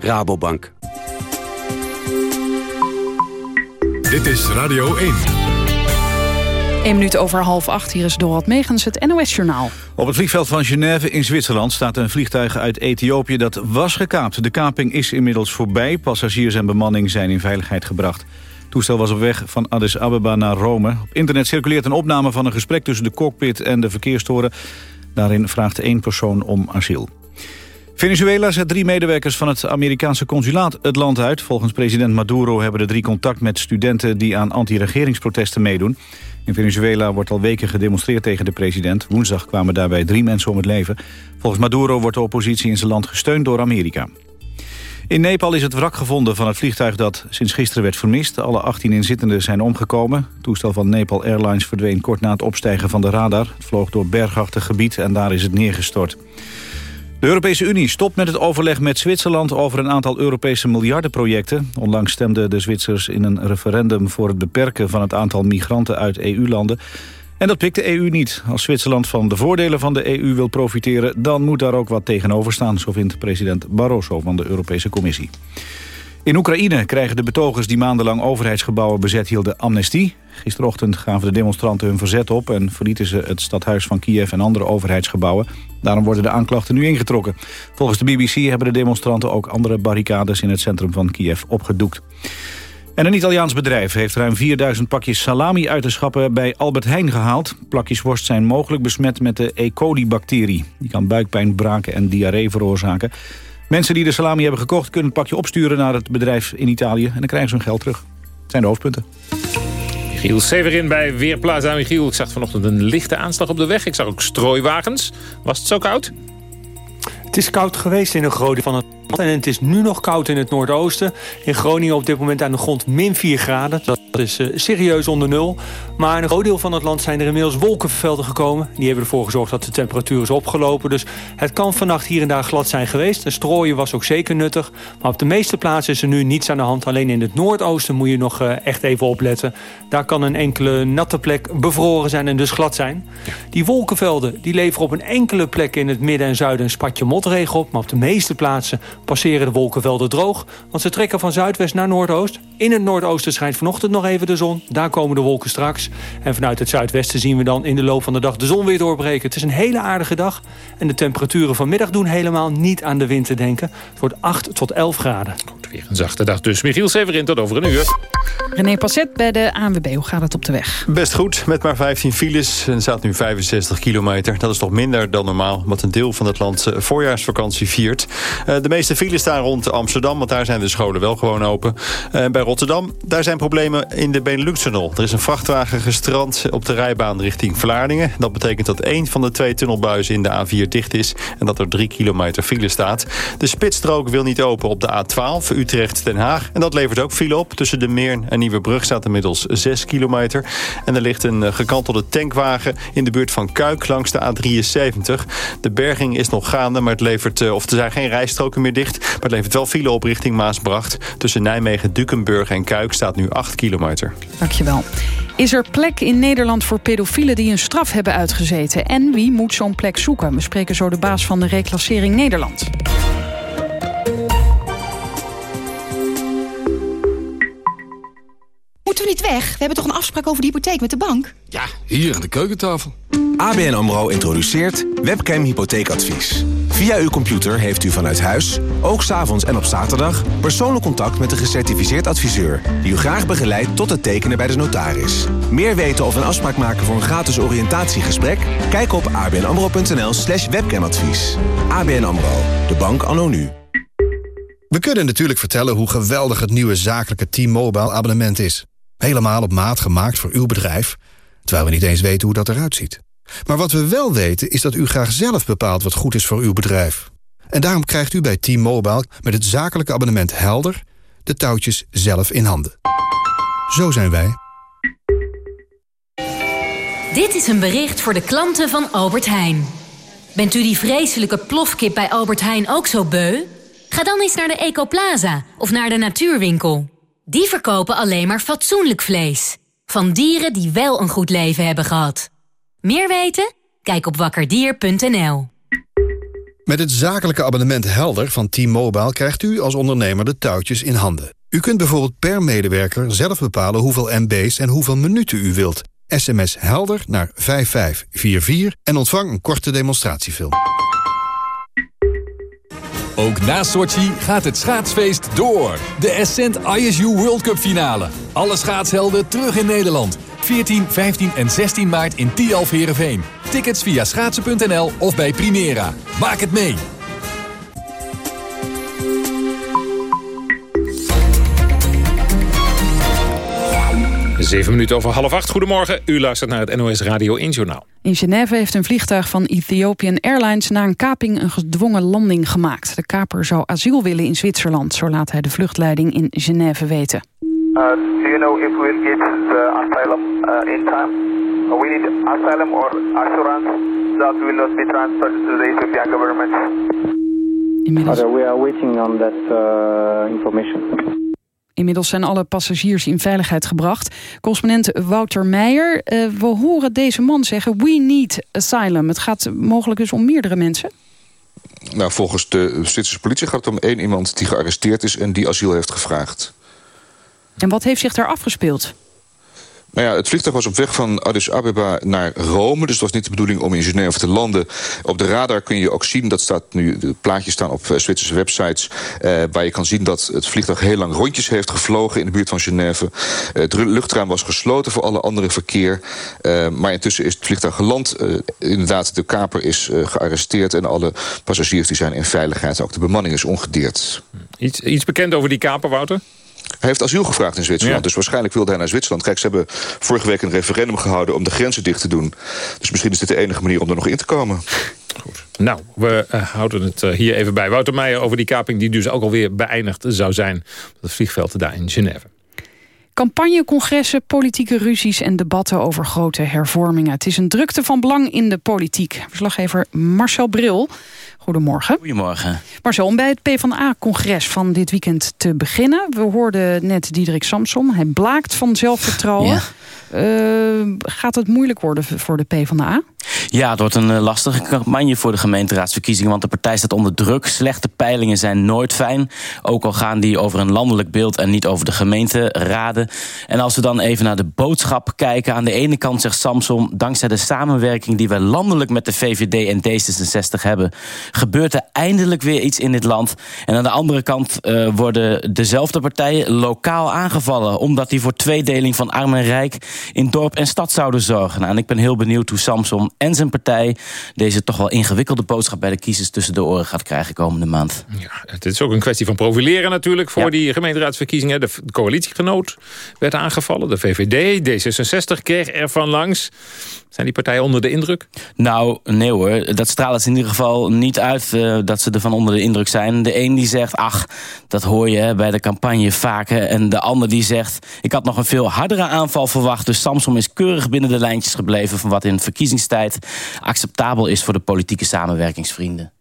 Rabobank. Dit is Radio 1. 1 minuut over half acht. Hier is Dorot Megens, het NOS-journaal. Op het vliegveld van Genève in Zwitserland staat een vliegtuig uit Ethiopië dat was gekaapt. De kaping is inmiddels voorbij. Passagiers en bemanning zijn in veiligheid gebracht. Het toestel was op weg van Addis Abeba naar Rome. Op internet circuleert een opname van een gesprek tussen de cockpit en de verkeerstoren. Daarin vraagt één persoon om asiel. Venezuela zet drie medewerkers van het Amerikaanse consulaat het land uit. Volgens president Maduro hebben de drie contact met studenten die aan anti-regeringsprotesten meedoen. In Venezuela wordt al weken gedemonstreerd tegen de president. Woensdag kwamen daarbij drie mensen om het leven. Volgens Maduro wordt de oppositie in zijn land gesteund door Amerika. In Nepal is het wrak gevonden van het vliegtuig dat sinds gisteren werd vermist. Alle 18 inzittenden zijn omgekomen. Het toestel van Nepal Airlines verdween kort na het opstijgen van de radar. Het vloog door bergachtig gebied en daar is het neergestort. De Europese Unie stopt met het overleg met Zwitserland over een aantal Europese miljardenprojecten. Onlangs stemden de Zwitsers in een referendum voor het beperken van het aantal migranten uit EU-landen. En dat pikt de EU niet. Als Zwitserland van de voordelen van de EU wil profiteren... dan moet daar ook wat tegenover staan, zo vindt president Barroso van de Europese Commissie. In Oekraïne krijgen de betogers die maandenlang overheidsgebouwen bezet hielden amnestie. Gisterochtend gaven de demonstranten hun verzet op... en verlieten ze het stadhuis van Kiev en andere overheidsgebouwen. Daarom worden de aanklachten nu ingetrokken. Volgens de BBC hebben de demonstranten ook andere barricades... in het centrum van Kiev opgedoekt. En een Italiaans bedrijf heeft ruim 4000 pakjes salami uit de schappen bij Albert Heijn gehaald. Plakjes worst zijn mogelijk besmet met de E. coli-bacterie. Die kan buikpijn, braken en diarree veroorzaken. Mensen die de salami hebben gekocht kunnen het pakje opsturen naar het bedrijf in Italië. En dan krijgen ze hun geld terug. Dat zijn de hoofdpunten. Michiel Severin bij Weerplaza. Michiel, ik zag vanochtend een lichte aanslag op de weg. Ik zag ook strooiwagens. Was het zo koud? Het is koud geweest in een groot deel van het. En het is nu nog koud in het noordoosten. In Groningen op dit moment aan de grond min 4 graden. Dat is uh, serieus onder nul. Maar in een groot deel van het land zijn er inmiddels wolkenvelden gekomen. Die hebben ervoor gezorgd dat de temperatuur is opgelopen. Dus het kan vannacht hier en daar glad zijn geweest. Een strooien was ook zeker nuttig. Maar op de meeste plaatsen is er nu niets aan de hand. Alleen in het noordoosten moet je nog uh, echt even opletten. Daar kan een enkele natte plek bevroren zijn en dus glad zijn. Die wolkenvelden die leveren op een enkele plek in het midden en zuiden een spatje motregen op. Maar op de meeste plaatsen passeren de wolkenvelden droog. Want ze trekken van zuidwest naar noordoost. In het noordoosten schijnt vanochtend nog even de zon. Daar komen de wolken straks. En vanuit het zuidwesten zien we dan in de loop van de dag de zon weer doorbreken. Het is een hele aardige dag. En de temperaturen vanmiddag doen helemaal niet aan de wind te denken. Het wordt 8 tot 11 graden. wordt weer een zachte dag dus. Michiel Severin, tot over een uur. René Passet bij de ANWB. Hoe gaat het op de weg? Best goed, met maar 15 files. En er staat nu 65 kilometer. Dat is toch minder dan normaal, wat een deel van het land eh, voorjaarsvakantie viert. Eh, de meeste files staan rond Amsterdam, want daar zijn de scholen wel gewoon open. Uh, bij Rotterdam, daar zijn problemen in de Benelux-tunnel. Er is een vrachtwagen gestrand op de rijbaan richting Vlaardingen. Dat betekent dat één van de twee tunnelbuizen in de A4 dicht is... en dat er 3 kilometer file staat. De spitsstrook wil niet open op de A12, Utrecht-Den Haag. En dat levert ook file op. Tussen de Meern en Nieuwebrug staat inmiddels 6 kilometer. En er ligt een gekantelde tankwagen in de buurt van Kuik langs de A73. De berging is nog gaande, maar het levert, of er zijn geen rijstroken meer maar het levert wel file op richting Maasbracht. Tussen Nijmegen, Dukenburg en Kuik staat nu 8 kilometer. Dankjewel. Is er plek in Nederland voor pedofielen die een straf hebben uitgezeten? En wie moet zo'n plek zoeken? We spreken zo de baas van de reclassering Nederland. Moeten we niet weg? We hebben toch een afspraak over de hypotheek met de bank? Ja, hier aan de keukentafel. ABN AMRO introduceert webcam hypotheekadvies. Via uw computer heeft u vanuit huis, ook s'avonds en op zaterdag... persoonlijk contact met een gecertificeerd adviseur... die u graag begeleidt tot het tekenen bij de notaris. Meer weten of een afspraak maken voor een gratis oriëntatiegesprek? Kijk op abnamro.nl slash webcamadvies. ABN AMRO, de bank anno nu. We kunnen natuurlijk vertellen hoe geweldig het nieuwe zakelijke T-Mobile abonnement is. Helemaal op maat gemaakt voor uw bedrijf, terwijl we niet eens weten hoe dat eruit ziet. Maar wat we wel weten is dat u graag zelf bepaalt wat goed is voor uw bedrijf. En daarom krijgt u bij T-Mobile met het zakelijke abonnement Helder... de touwtjes zelf in handen. Zo zijn wij. Dit is een bericht voor de klanten van Albert Heijn. Bent u die vreselijke plofkip bij Albert Heijn ook zo beu? Ga dan eens naar de Ecoplaza of naar de Natuurwinkel. Die verkopen alleen maar fatsoenlijk vlees. Van dieren die wel een goed leven hebben gehad. Meer weten? Kijk op wakkerdier.nl. Met het zakelijke abonnement Helder van T-Mobile... krijgt u als ondernemer de touwtjes in handen. U kunt bijvoorbeeld per medewerker zelf bepalen hoeveel MB's en hoeveel minuten u wilt. SMS Helder naar 5544 en ontvang een korte demonstratiefilm. Ook na Sochi gaat het schaatsfeest door. De Ascent ISU World Cup finale. Alle schaatshelden terug in Nederland. 14, 15 en 16 maart in Tialf Heerenveen. Tickets via schaatsen.nl of bij Primera. Maak het mee! Zeven minuten over half acht. Goedemorgen. U luistert naar het NOS Radio 1 Journaal. In Genève heeft een vliegtuig van Ethiopian Airlines... na een kaping een gedwongen landing gemaakt. De kaper zou asiel willen in Zwitserland. Zo laat hij de vluchtleiding in Genève weten. Uh, do you know if we'll get the asylum uh, in time? Uh, we need asylum or assurance that we will not be transferred to the Ethiopian government. Inmiddels... we are waiting on that uh, information. Inmiddels zijn alle passagiers in veiligheid gebracht. Correspondent Wouter Meijer, uh, we horen deze man zeggen... we need asylum. Het gaat mogelijk dus om meerdere mensen? Nou, volgens de Zwitserse politie gaat het om één iemand die gearresteerd is... en die asiel heeft gevraagd. En wat heeft zich daar afgespeeld? Nou ja, het vliegtuig was op weg van Addis Abeba naar Rome. Dus het was niet de bedoeling om in Genève te landen. Op de radar kun je ook zien, dat staat nu, de plaatjes staan op eh, Zwitserse websites... Eh, waar je kan zien dat het vliegtuig heel lang rondjes heeft gevlogen... in de buurt van Genève. Uh, het luchtruim was gesloten voor alle andere verkeer. Maar intussen is het vliegtuig geland. Inderdaad, de kaper is gearresteerd... en alle passagiers die zijn in veiligheid. Ook de bemanning is ongedeerd. Iets, iets bekend over die kaper, Wouter? Hij heeft asiel gevraagd in Zwitserland. Ja. Dus waarschijnlijk wilde hij naar Zwitserland. Kijk, ze hebben vorige week een referendum gehouden om de grenzen dicht te doen. Dus misschien is dit de enige manier om er nog in te komen. Goed. Nou, we uh, houden het uh, hier even bij. Wouter Meijer over die kaping die dus ook alweer beëindigd zou zijn. Op het vliegveld daar in Genève. Campagnecongressen, politieke ruzies en debatten over grote hervormingen. Het is een drukte van belang in de politiek. Verslaggever Marcel Bril. Goedemorgen. Goedemorgen. Marcel, om bij het PvdA-congres van dit weekend te beginnen. We hoorden net Diederik Samsom. Hij blaakt van zelfvertrouwen. Ja. Uh, gaat het moeilijk worden voor de PvdA? Ja, het wordt een lastige campagne voor de gemeenteraadsverkiezingen... want de partij staat onder druk. Slechte peilingen zijn nooit fijn. Ook al gaan die over een landelijk beeld en niet over de gemeenteraden. En als we dan even naar de boodschap kijken... aan de ene kant zegt Samson... dankzij de samenwerking die we landelijk met de VVD en D66 hebben... gebeurt er eindelijk weer iets in dit land. En aan de andere kant uh, worden dezelfde partijen lokaal aangevallen... omdat die voor tweedeling van arm en rijk in dorp en stad zouden zorgen. Nou, en ik ben heel benieuwd hoe Samson en zijn partij... deze toch wel ingewikkelde boodschap bij de kiezers tussen de oren gaat krijgen komende maand. Ja, het is ook een kwestie van profileren natuurlijk voor die gemeenteraadsverkiezingen. De coalitiegenoot werd aangevallen, de VVD, D66 kreeg er van langs. Zijn die partijen onder de indruk? Nou, nee hoor. Dat stralen ze in ieder geval niet uit uh, dat ze ervan onder de indruk zijn. De een die zegt, ach, dat hoor je bij de campagne vaker. En de ander die zegt, ik had nog een veel hardere aanval verwacht. Dus Samsom is keurig binnen de lijntjes gebleven... van wat in verkiezingstijd acceptabel is voor de politieke samenwerkingsvrienden.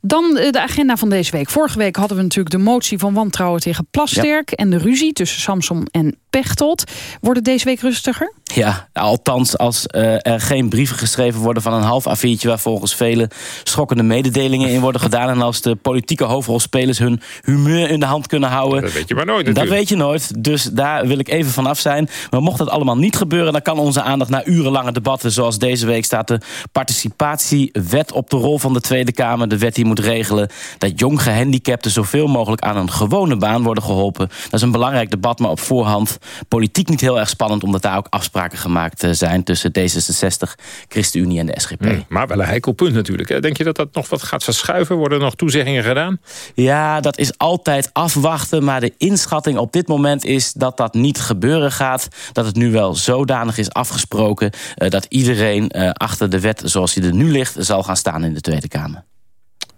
Dan eh, de agenda van deze week. Vorige week hadden we natuurlijk de motie van wantrouwen tegen Plasterk... en de ruzie tussen Samsom en Pechtold. Worden deze week rustiger? Ja, althans als uh, er geen brieven geschreven worden van een half A4'tje... waar volgens vele schokkende mededelingen in worden gedaan... en als de politieke hoofdrolspelers hun humeur in de hand kunnen houden... Dat weet je maar nooit natuurlijk. Dat weet je nooit, dus daar wil ik even vanaf zijn. Maar mocht dat allemaal niet gebeuren... dan kan onze aandacht naar urenlange debatten... zoals deze week staat de participatiewet op de rol van de Tweede Kamer... de wet die moet regelen dat jong gehandicapten... zoveel mogelijk aan een gewone baan worden geholpen. Dat is een belangrijk debat, maar op voorhand politiek niet heel erg spannend... omdat daar ook afspraken gemaakt eh, zijn tussen D66, ChristenUnie en de SGP. Hmm, maar wel een heikel punt natuurlijk. Hè? Denk je dat dat nog wat gaat verschuiven? Worden er nog toezeggingen gedaan? Ja, dat is altijd afwachten. Maar de inschatting op dit moment is dat dat niet gebeuren gaat. Dat het nu wel zodanig is afgesproken... Uh, dat iedereen uh, achter de wet zoals die er nu ligt... zal gaan staan in de Tweede Kamer.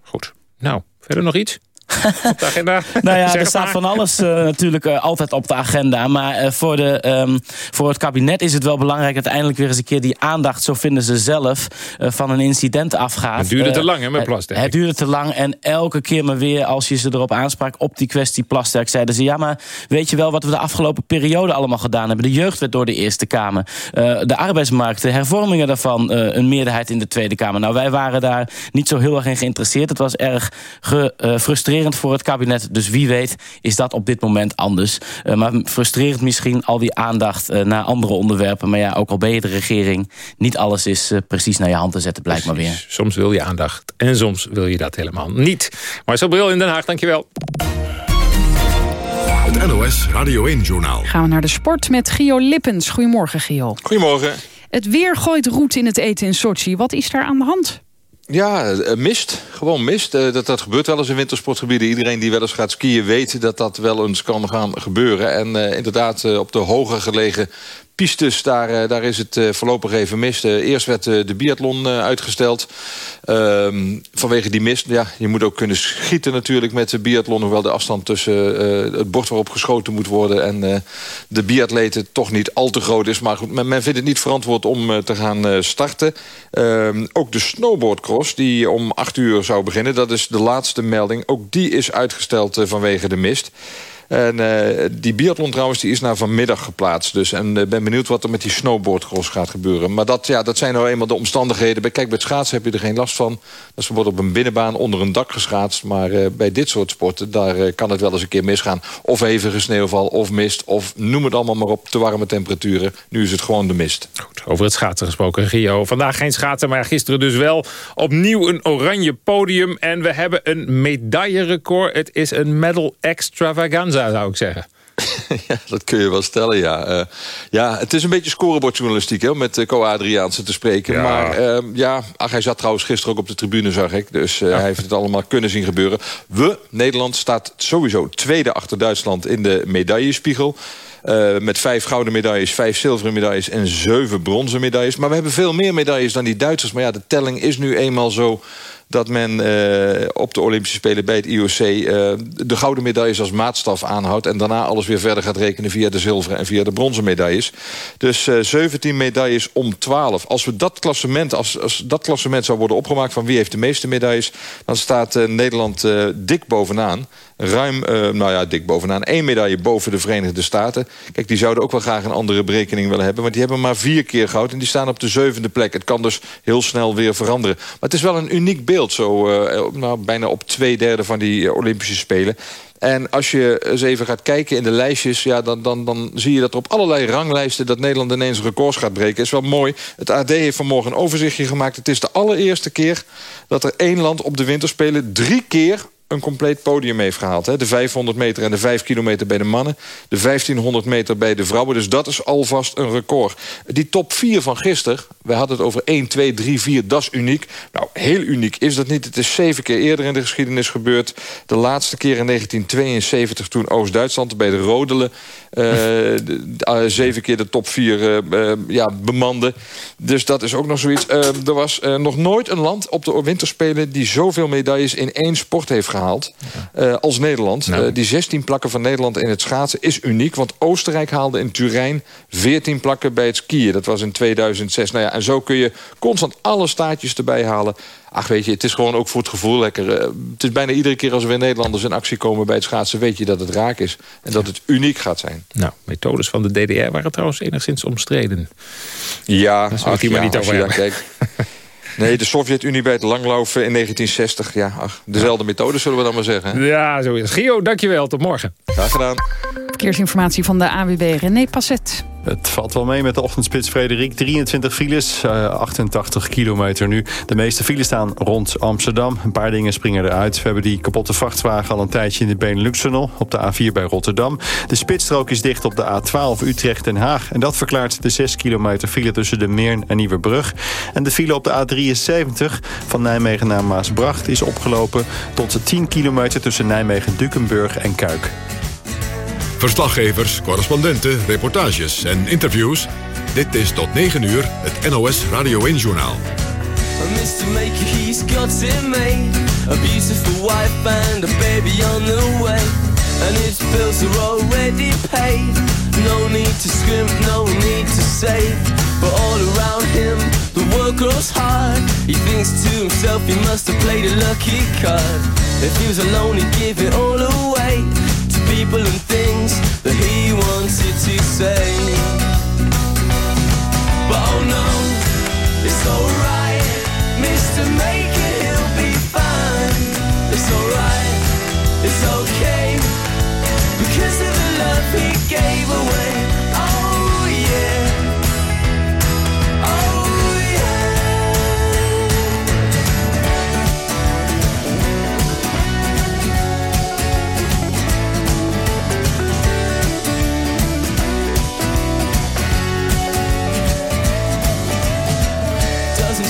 Goed. Nou, verder nog iets? Op de agenda? *laughs* nou ja, er staat van alles uh, natuurlijk uh, altijd op de agenda. Maar uh, voor, de, um, voor het kabinet is het wel belangrijk... dat eindelijk weer eens een keer die aandacht, zo vinden ze zelf... van een incident afgaat. Het duurde te lang, hè, met Plasterk? Het, duurde te lang en elke keer maar weer... als je ze erop aansprak op die kwestie Plasterk... zeiden ze, ja, maar weet je wel wat we de afgelopen periode allemaal gedaan hebben? De jeugd werd door de Eerste Kamer. de arbeidsmarkt, de hervormingen daarvan... een meerderheid in de Tweede Kamer. Nou, wij waren daar niet zo heel erg in geïnteresseerd. Het was erg gefrustreerd voor het kabinet. Dus wie weet is dat op dit moment anders. Uh, maar frustrerend misschien al die aandacht uh, naar andere onderwerpen. Maar ja, ook al ben je de regering... niet alles is uh, precies naar je hand te zetten, blijkt maar weer. Soms wil je aandacht en soms wil je dat helemaal niet. Marcel Bril in Den Haag, dankjewel. Het NOS Radio 1-journaal. Gaan we naar de sport met Gio Lippens. Goedemorgen, Gio. Goedemorgen. Het weer gooit roet in het eten in Sochi. Wat is daar aan de hand? Ja, eh, mist. Gewoon mist. Eh, dat, dat gebeurt wel eens in wintersportgebieden. Iedereen die wel eens gaat skiën weet dat dat wel eens kan gaan gebeuren. En uh, inderdaad, op de hoger gelegen pistes, daar, eh, daar is het eh, voorlopig even mis. eerst werd de biathlon eh, uitgesteld. Ehm, vanwege die mist. Ja, je moet ook kunnen schieten natuurlijk met de biathlon. Hoewel de afstand tussen het bord waarop geschoten moet worden... en de biatleten toch niet al te groot is. Maar men vindt het niet verantwoord om te gaan starten. Ehm, ook de snowboardcross, die om acht uur zou beginnen. Dat is de laatste melding. Ook die is uitgesteld vanwege de mist. En uh, die biathlon trouwens die is naar vanmiddag geplaatst. Dus. En uh, ben benieuwd wat er met die snowboardcross gaat gebeuren. Maar dat, ja, dat zijn nou eenmaal de omstandigheden. Kijk, bij het schaatsen heb je er geen last van. Dat wordt op een binnenbaan onder een dak geschaatst. Maar uh, bij dit soort sporten, daar kan het wel eens een keer misgaan. Of hevige sneeuwval, of mist, of noem het allemaal maar op. Te warme temperaturen. Nu is het gewoon de mist. Goed, over het schaatsen gesproken, Gio. Vandaag geen schaatsen, maar gisteren dus wel opnieuw een oranje podium. En we hebben een medaillerecord. Het is een medal extravaganza zou ik zeggen. *laughs* ja, dat kun je wel stellen, ja. Uh, ja, het is een beetje scorebordjournalistiek hè, om met uh, Co Adriaanse te spreken. Maar uh, ja, ach, hij zat trouwens gisteren ook op de tribune, zag ik. Dus ja. hij heeft het allemaal kunnen zien gebeuren. We, Nederland, staat sowieso tweede achter Duitsland in de medaillespiegel. Uh, met vijf gouden medailles, vijf zilveren medailles en zeven bronzen medailles. Maar we hebben veel meer medailles dan die Duitsers. Maar ja, de telling is nu eenmaal zo dat men uh, op de Olympische Spelen bij het IOC... Uh, de gouden medailles als maatstaf aanhoudt... en daarna alles weer verder gaat rekenen via de zilveren en via de bronzen medailles. Dus uh, 17 medailles om 12. Als, we dat klassement, als, als dat klassement zou worden opgemaakt... van wie heeft de meeste medailles... dan staat Nederland dik bovenaan ruim, uh, nou ja, dik bovenaan. één medaille boven de Verenigde Staten. Kijk, die zouden ook wel graag een andere berekening willen hebben. Maar die hebben maar vier keer goud en die staan op de zevende plek. Het kan dus heel snel weer veranderen. Maar het is wel een uniek beeld, zo uh, nou, bijna op twee derde van die uh, Olympische Spelen. En als je eens even gaat kijken in de lijstjes... Ja, dan, dan, dan zie je dat er op allerlei ranglijsten... dat Nederland ineens records gaat breken. is wel mooi. Het AD heeft vanmorgen een overzichtje gemaakt. Het is de allereerste keer dat er één land op de winterspelen... drie keer een compleet podium heeft gehaald. Hè? De 500 meter en de 5 kilometer bij de mannen. De 1500 meter bij de vrouwen. Dus dat is alvast een record. Die top 4 van gisteren, we hadden het over 1, 2, 3, 4, dat is uniek. Nou, heel uniek is dat niet. Het is zeven keer eerder in de geschiedenis gebeurd. De laatste keer in 1972 toen Oost-Duitsland bij de Rodelen... Uh, zeven keer de top 4 uh, uh, ja, bemande. Dus dat is ook nog zoiets. er was nog nooit een land op de winterspelen... die zoveel medailles in één sport heeft gehaald uh, als Nederland. Nou. Uh, die 16 plakken van Nederland in het schaatsen is uniek. Want Oostenrijk haalde in Turijn 14 plakken bij het skiën. Dat was in 2006. Nou ja, en zo kun je constant alle staartjes erbij halen. Ach, weet je, het is gewoon ook voor het gevoel lekker. Uh, het is bijna iedere keer als weer Nederlanders in actie komen bij het schaatsen... weet je dat het raak is en dat het uniek gaat zijn. Nou, methodes van de DDR waren trouwens enigszins omstreden. Ja, ach, ja, maar niet over als je *laughs* Nee, de Sovjet-Unie bij het langlopen in 1960. Ja, ach, dezelfde methode zullen we dan maar zeggen. Ja, zo is het. Gio, dankjewel. Tot morgen. Graag gedaan. Verkeersinformatie van de AWB René Passet. Het valt wel mee met de ochtendspits Frederik. 23 files, uh, 88 kilometer nu. De meeste files staan rond Amsterdam. Een paar dingen springen eruit. We hebben die kapotte vrachtwagen al een tijdje in de Benelux-tunnel... op de A4 bij Rotterdam. De spitsstrook is dicht op de A12 Utrecht-Den Haag. En dat verklaart de 6 kilometer file tussen de Meern en Nieuwebrug. En de file op de A73 van Nijmegen naar Maasbracht... is opgelopen tot 10 kilometer tussen Nijmegen, Dukenburg en Kuik. Verslaggevers, correspondenten, reportages en interviews. Dit is tot 9 uur het NOS Radio 1-journaal. Mr. Maker, he's got it made. A beautiful wife and a baby on the way. And his bills are already paid. No need to no need to. But all around him, the hard. He thinks to himself he must have played a lucky card. If he was alone, it all away that he wanted to say. But oh no, it's alright, Mr. Maker, he'll be fine. It's alright, it's okay, because of the love he gave away.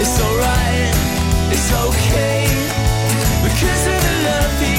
It's alright, it's okay. Because of the love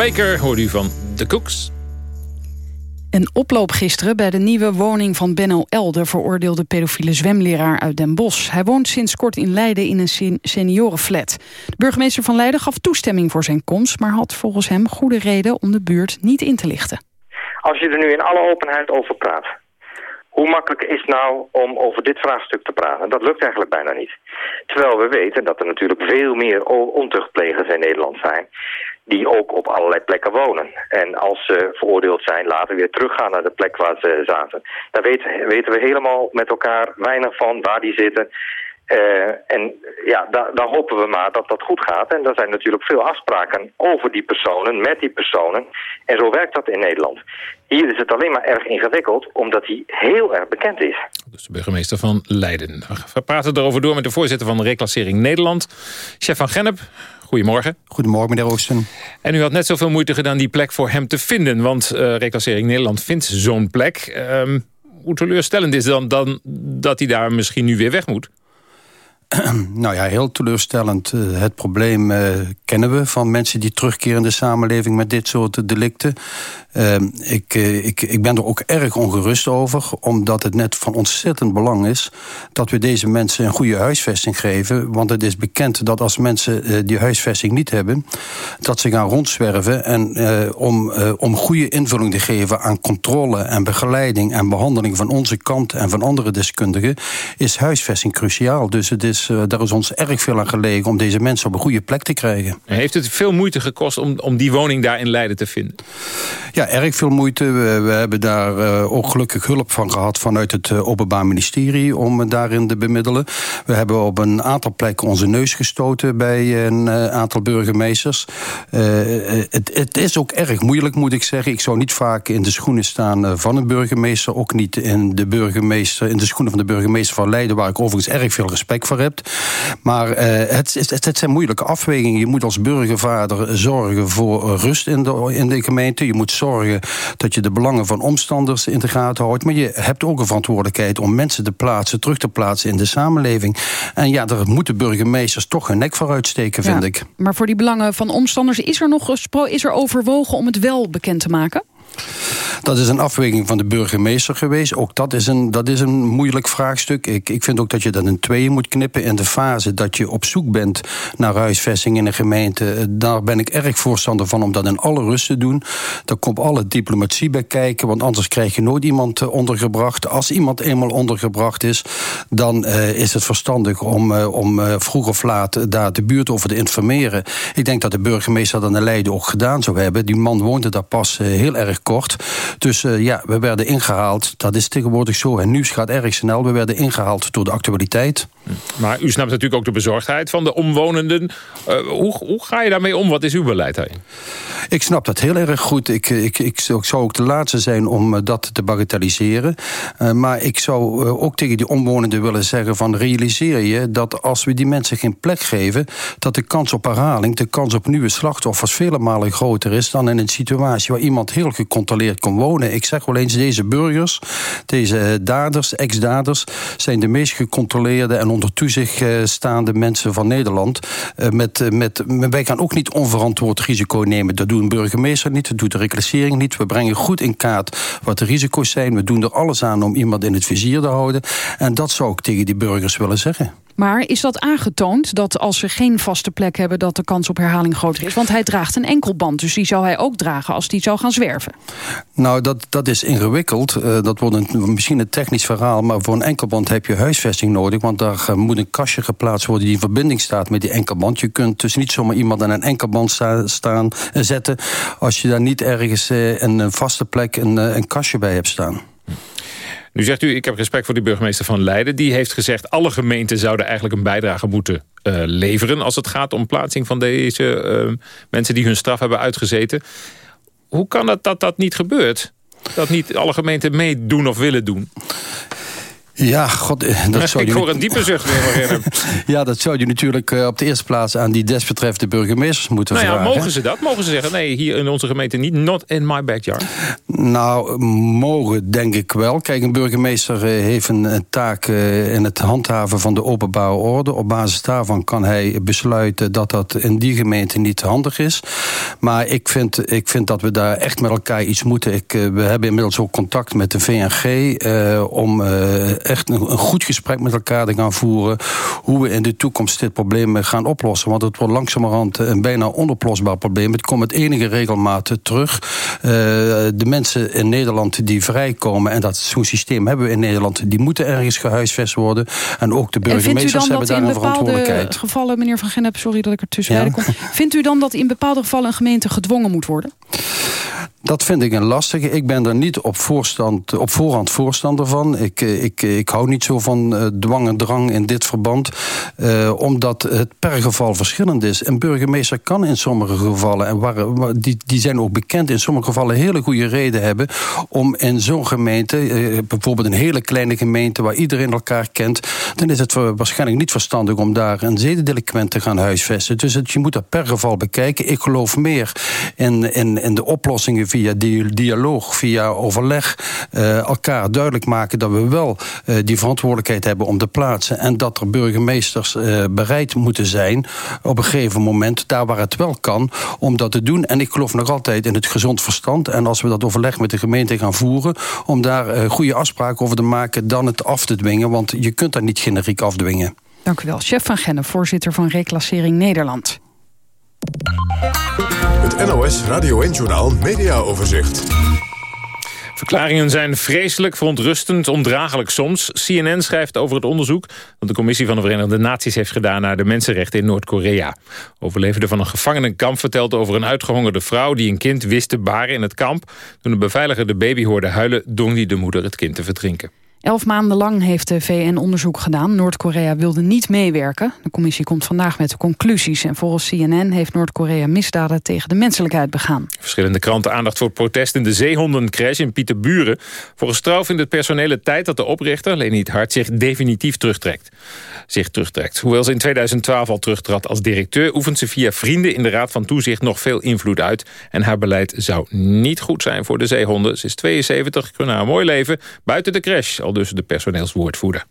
Maker hoorde u van The Cooks. Een oploop gisteren bij de nieuwe woning van Benno L... de veroordeelde pedofiele zwemleraar uit Den Bosch. Hij woont sinds kort in Leiden in een sen- seniorenflat. De burgemeester van Leiden gaf toestemming voor zijn komst... maar had volgens hem goede reden om de buurt niet in te lichten. Als je er nu in alle openheid over praat, hoe makkelijk is het nou om over dit vraagstuk te praten? Dat lukt eigenlijk bijna niet. Terwijl we weten dat er natuurlijk veel meer ontuchtplegers in Nederland zijn die ook op allerlei plekken wonen. En als ze veroordeeld zijn, later weer teruggaan naar de plek waar ze zaten. Daar weten, we helemaal met elkaar weinig van, waar die zitten. Uh, en ja, daar hopen we maar dat dat goed gaat. En er zijn natuurlijk veel afspraken over die personen, met die personen. En zo werkt dat in Nederland. Hier is het alleen maar erg ingewikkeld, omdat hij heel erg bekend is. Dus de burgemeester van Leiden. We praten erover door met de voorzitter van de Reclassering Nederland. Chef van Gennep, goedemorgen. Goedemorgen, meneer Oosten. En u had net zoveel moeite gedaan die plek voor hem te vinden. Want uh, Reclassering Nederland vindt zo'n plek. Um, hoe teleurstellend is dan, dan dat hij daar misschien nu weer weg moet? *clears throat* nou ja, heel teleurstellend. Eh, het probleem uh, kennen we van mensen die terugkeren in de samenleving met dit soort delicten. Uh, ik, uh, ik, ik ben er ook erg ongerust over, omdat het net van ontzettend belang is dat we deze mensen een goede huisvesting geven. Want het is bekend dat als mensen die huisvesting niet hebben, dat ze gaan rondzwerven. En om, om goede invulling te geven aan controle en begeleiding en behandeling van onze kant en van andere deskundigen, is huisvesting cruciaal. Dus het is is, uh, daar is ons erg veel aan gelegen om deze mensen op een goede plek te krijgen. Heeft het veel moeite gekost om, om die woning daar in Leiden te vinden? Ja, erg veel moeite. We, we hebben daar uh, ook gelukkig hulp van gehad vanuit het uh, Openbaar Ministerie om daarin te bemiddelen. We hebben op een aantal plekken onze neus gestoten bij een aantal burgemeesters. Het, het, is ook erg moeilijk, moet ik zeggen. Ik zou niet vaak in de schoenen staan van een burgemeester. Ook niet in de, burgemeester, in de schoenen van de burgemeester van Leiden, waar ik overigens erg veel respect voor heb. Maar het, het, het, zijn moeilijke afwegingen. Je moet als burgervader zorgen voor rust in de, in de gemeente. Je moet zorgen dat je de belangen van omstanders in de gaten houdt. Maar je hebt ook een verantwoordelijkheid om mensen te plaatsen, terug te plaatsen in de samenleving. En ja, daar moeten burgemeesters toch hun nek voor uitsteken, vind ik. Maar voor die belangen van omstanders is er nog is er overwogen om het wel bekend te maken? Dat is een afweging van de burgemeester geweest. Ook dat is een, dat is een moeilijk vraagstuk. Ik, ik vind ook dat je dat in tweeën moet knippen. In de fase dat je op zoek bent naar huisvesting in een gemeente... daar ben ik erg voorstander van om dat in alle rust te doen. Daar komt alle diplomatie bij kijken... want anders krijg je nooit iemand eh, ondergebracht. Als iemand eenmaal ondergebracht is... dan uh, is het verstandig om, om vroeg of laat daar de buurt over te informeren. Ik denk dat de burgemeester dat in Leiden ook gedaan zou hebben. Die man woonde daar pas heel erg kort... Dus uh, ja, we werden ingehaald. Dat is tegenwoordig zo. En nieuws gaat erg snel. We werden ingehaald door de actualiteit. Maar u snapt natuurlijk ook de bezorgdheid van de omwonenden. Uh, hoe, hoe ga je daarmee om? Wat is uw beleid daarin? Ik snap dat heel erg goed. Ik, ik, ik, ik zou ook de laatste zijn om dat te bagatelliseren. Uh, maar ik zou ook tegen die omwonenden willen zeggen... van realiseer je dat als we die mensen geen plek geven... dat de kans op herhaling, de kans op nieuwe slachtoffers... vele malen groter is dan in een situatie... waar iemand heel gecontroleerd kon wonen. Ik zeg wel eens, deze burgers, deze daders, ex-daders... zijn de meest gecontroleerde en onder toezicht staande mensen van Nederland. Uh, met, met, wij gaan ook niet onverantwoord risico nemen. Dat doet een burgemeester niet, dat doet de reclassering niet. We brengen goed in kaart wat de risico's zijn. We doen er alles aan om iemand in het vizier te houden. En dat zou ik tegen die burgers willen zeggen. Maar is dat aangetoond dat als ze geen vaste plek hebben... dat de kans op herhaling groter is? Want hij draagt een enkelband, dus die zou hij ook dragen als die zou gaan zwerven. Nou, dat, dat is ingewikkeld. Uh, dat wordt een, misschien een technisch verhaal... maar voor een enkelband heb je huisvesting nodig... want daar uh, moet een kastje geplaatst worden die in verbinding staat met die enkelband. Je kunt dus niet zomaar iemand aan een enkelband sta, staan, uh, zetten... als je daar niet ergens een vaste plek een, een kastje bij hebt staan. Nu zegt u, ik heb respect voor de burgemeester van Leiden. Die heeft gezegd, alle gemeenten zouden eigenlijk een bijdrage moeten uh, leveren... als het gaat om plaatsing van deze uh, mensen die hun straf hebben uitgezeten. Hoe kan het dat dat niet gebeurt? Dat niet alle gemeenten meedoen of willen doen? Ja, god, eh, dat *laughs* zou je... Ik hoor een diepe zucht weer *laughs* Ja, dat zou je natuurlijk op de eerste plaats aan die desbetreffende burgemeesters moeten nou ja, vragen. Mogen ze dat? Mogen ze zeggen, nee, hier in onze gemeente niet, not in my backyard? Nou, mogen denk ik wel. Kijk, een burgemeester heeft een taak in het handhaven van de openbare orde. Op basis daarvan kan hij besluiten dat dat in die gemeente niet handig is. Maar ik vind, ik vind dat we daar echt met elkaar iets moeten. Ik, we hebben inmiddels ook contact met de VNG om... echt een, een, goed gesprek met elkaar te gaan voeren. Hoe we in de toekomst dit probleem gaan oplossen. Want het wordt langzamerhand een bijna onoplosbaar probleem. Het komt met enige regelmaat terug. de mensen in Nederland die vrijkomen, en dat zo'n systeem hebben we in Nederland, die moeten ergens gehuisvest worden. En ook de burgemeesters hebben daar een verantwoordelijkheid. gevallen, meneer Van Gennep, sorry dat ik er tussenbij ja. kom. Vindt u dan dat in bepaalde gevallen een gemeente gedwongen moet worden? Dat vind ik een lastige. Ik ben er niet op, voorstand, op voorhand voorstander van. Ik, eh, ik, ik hou niet zo van uh, dwang en drang in dit verband. Omdat het per geval verschillend is. Een burgemeester kan in sommige gevallen... en die, die zijn ook bekend in sommige gevallen... hele goede reden hebben om in zo'n gemeente... bijvoorbeeld een hele kleine gemeente waar iedereen elkaar kent... dan is het waarschijnlijk niet verstandig om daar een zedendelinquent te gaan huisvesten. Dus het, je moet dat per geval bekijken. Ik geloof meer in, in, in de oplossingen via dialoog, via overleg... Uh, elkaar duidelijk maken dat we wel uh, die verantwoordelijkheid hebben om te plaatsen... en dat er burgemeesters uh, bereid moeten zijn op een gegeven moment... daar waar het wel kan, om dat te doen. En ik geloof nog altijd in het gezond verstand. En als we dat overleg met de gemeente gaan voeren... om daar goede afspraken over te maken, dan het af te dwingen. Want je kunt dat niet generiek afdwingen. Dank u wel. Chef van Genne, voorzitter van Reclassering Nederland. Het NOS Radio 1-journaal Mediaoverzicht. Verklaringen zijn vreselijk, verontrustend, ondraaglijk soms. CNN schrijft over het onderzoek dat de Commissie van de Verenigde Naties heeft gedaan naar de mensenrechten in Noord-Korea. Overlevende van een gevangenenkamp vertelt over een uitgehongerde vrouw die een kind wist te baren in het kamp. Toen de beveiliger de baby hoorde huilen, dwong hij de moeder het kind te verdrinken. Elf maanden lang heeft de VN onderzoek gedaan. Noord-Korea wilde niet meewerken. De commissie komt vandaag met de conclusies. En volgens CNN heeft Noord-Korea misdaden tegen de menselijkheid begaan. Verschillende kranten aandacht voor protest in de zeehondencrash in Pieterburen. een straf vindt het personele tijd dat de oprichter, Leni Hart, zich definitief terugtrekt. Zich terugtrekt. Hoewel ze in 2012 al terugtrad als directeur... oefent ze via vrienden in de Raad van Toezicht nog veel invloed uit. En haar beleid zou niet goed zijn voor de zeehonden. Ze is 72, kunnen haar mooi leven buiten de crash dus de personeelswoordvoerder.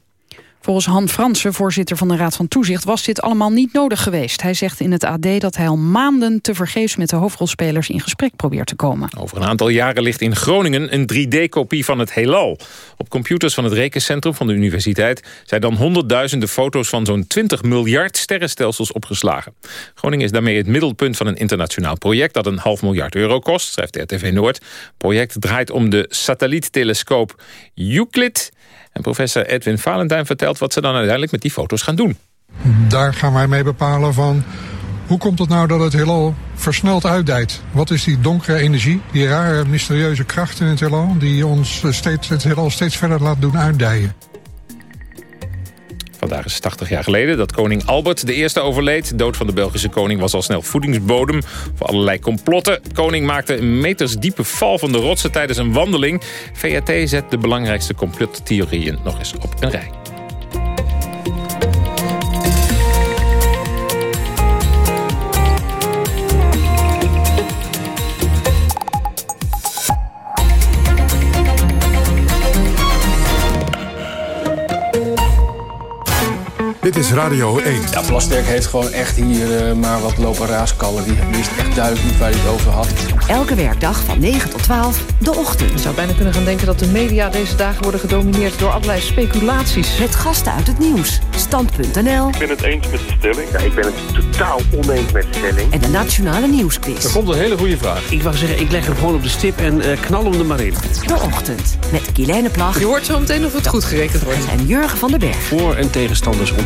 Volgens Han Fransen, voorzitter van de Raad van Toezicht... was dit allemaal niet nodig geweest. Hij zegt in het AD dat hij al maanden tevergeefs... met de hoofdrolspelers in gesprek probeert te komen. Over een aantal jaren ligt in Groningen een 3D-kopie van het heelal. Op computers van het rekencentrum van de universiteit... zijn dan honderdduizenden foto's van zo'n 20 miljard sterrenstelsels opgeslagen. Groningen is daarmee het middelpunt van een internationaal project... dat een half miljard euro kost, schrijft RTV Noord. Het project draait om de satelliettelescoop Euclid en professor Edwin Valentijn vertelt wat ze dan uiteindelijk met die foto's gaan doen. Daar gaan wij mee bepalen van hoe komt het nou dat het heelal versneld uitdijt? Wat is die donkere energie, die rare mysterieuze kracht in het heelal... die ons steeds, het heelal steeds verder laat doen uitdijen? Vandaag is 80 jaar geleden dat koning Albert eerste overleed. De dood van de Belgische koning was al snel voedingsbodem voor allerlei complotten. Koning maakte een metersdiepe val van de rotsen tijdens een wandeling. VAT zet de belangrijkste complottheorieën nog eens op een rij. Dit is Radio 1. Ja, Plasterk heeft gewoon echt hier uh, maar wat lopen raaskallen. Die wist echt duidelijk niet waar hij het over had. Elke werkdag van 9 tot 12, de ochtend. Je zou bijna kunnen gaan denken dat de media deze dagen worden gedomineerd door allerlei speculaties. Met gasten uit het nieuws. Stand.nl. Ik ben het eens met de stelling. Ja, ik ben het totaal oneens met de stelling. En de Nationale Nieuwsquiz. Er komt een hele goede vraag. Ik wou zeggen, ik leg hem gewoon op de stip en uh, knal hem er maar in. De ochtend. Met Kielijne Plag. Je hoort zo meteen of het goed gerekend wordt. En Jurgen van den Berg. Voor- en tegenstanders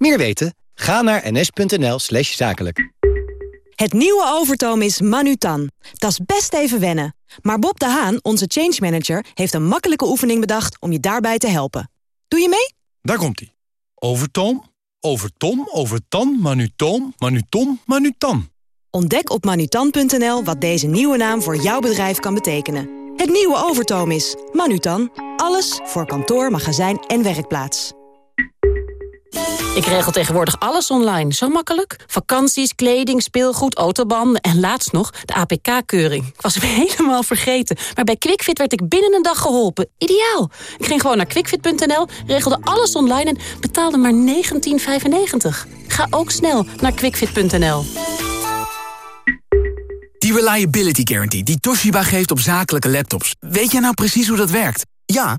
Meer weten? Ga naar ns.nl slash zakelijk. Het nieuwe Overtoom is Manutan. Dat is best even wennen. Maar Bob de Haan, onze change manager, heeft een makkelijke oefening bedacht om je daarbij te helpen. Doe je mee? Daar komt-ie. Overtoom, overtom, overtan, manutoom, manutom, manutan. Ontdek op manutan.nl wat deze nieuwe naam voor jouw bedrijf kan betekenen. Het nieuwe Overtoom is Manutan. Alles voor kantoor, magazijn en werkplaats. Ik regel tegenwoordig alles online. Zo makkelijk. Vakanties, kleding, speelgoed, autobanden en laatst nog de APK-keuring. Ik was hem *laughs* helemaal vergeten. Maar bij QuickFit werd ik binnen een dag geholpen. Ideaal. Ik ging gewoon naar quickfit.nl, regelde alles online en betaalde maar 19,95. Ga ook snel naar quickfit.nl. Die Reliability Guarantee die Toshiba geeft op zakelijke laptops. Weet jij nou precies hoe dat werkt? Ja,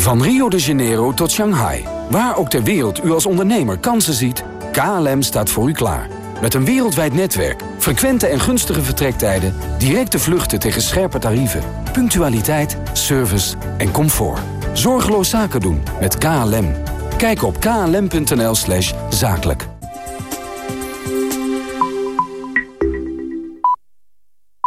Van Rio de Janeiro tot Shanghai. Waar ook ter wereld u als ondernemer kansen ziet, KLM staat voor u klaar. Met een wereldwijd netwerk, frequente en gunstige vertrektijden... directe vluchten tegen scherpe tarieven, punctualiteit, service en comfort. Zorgeloos zaken doen met KLM. Kijk op klm.nl zakelijk.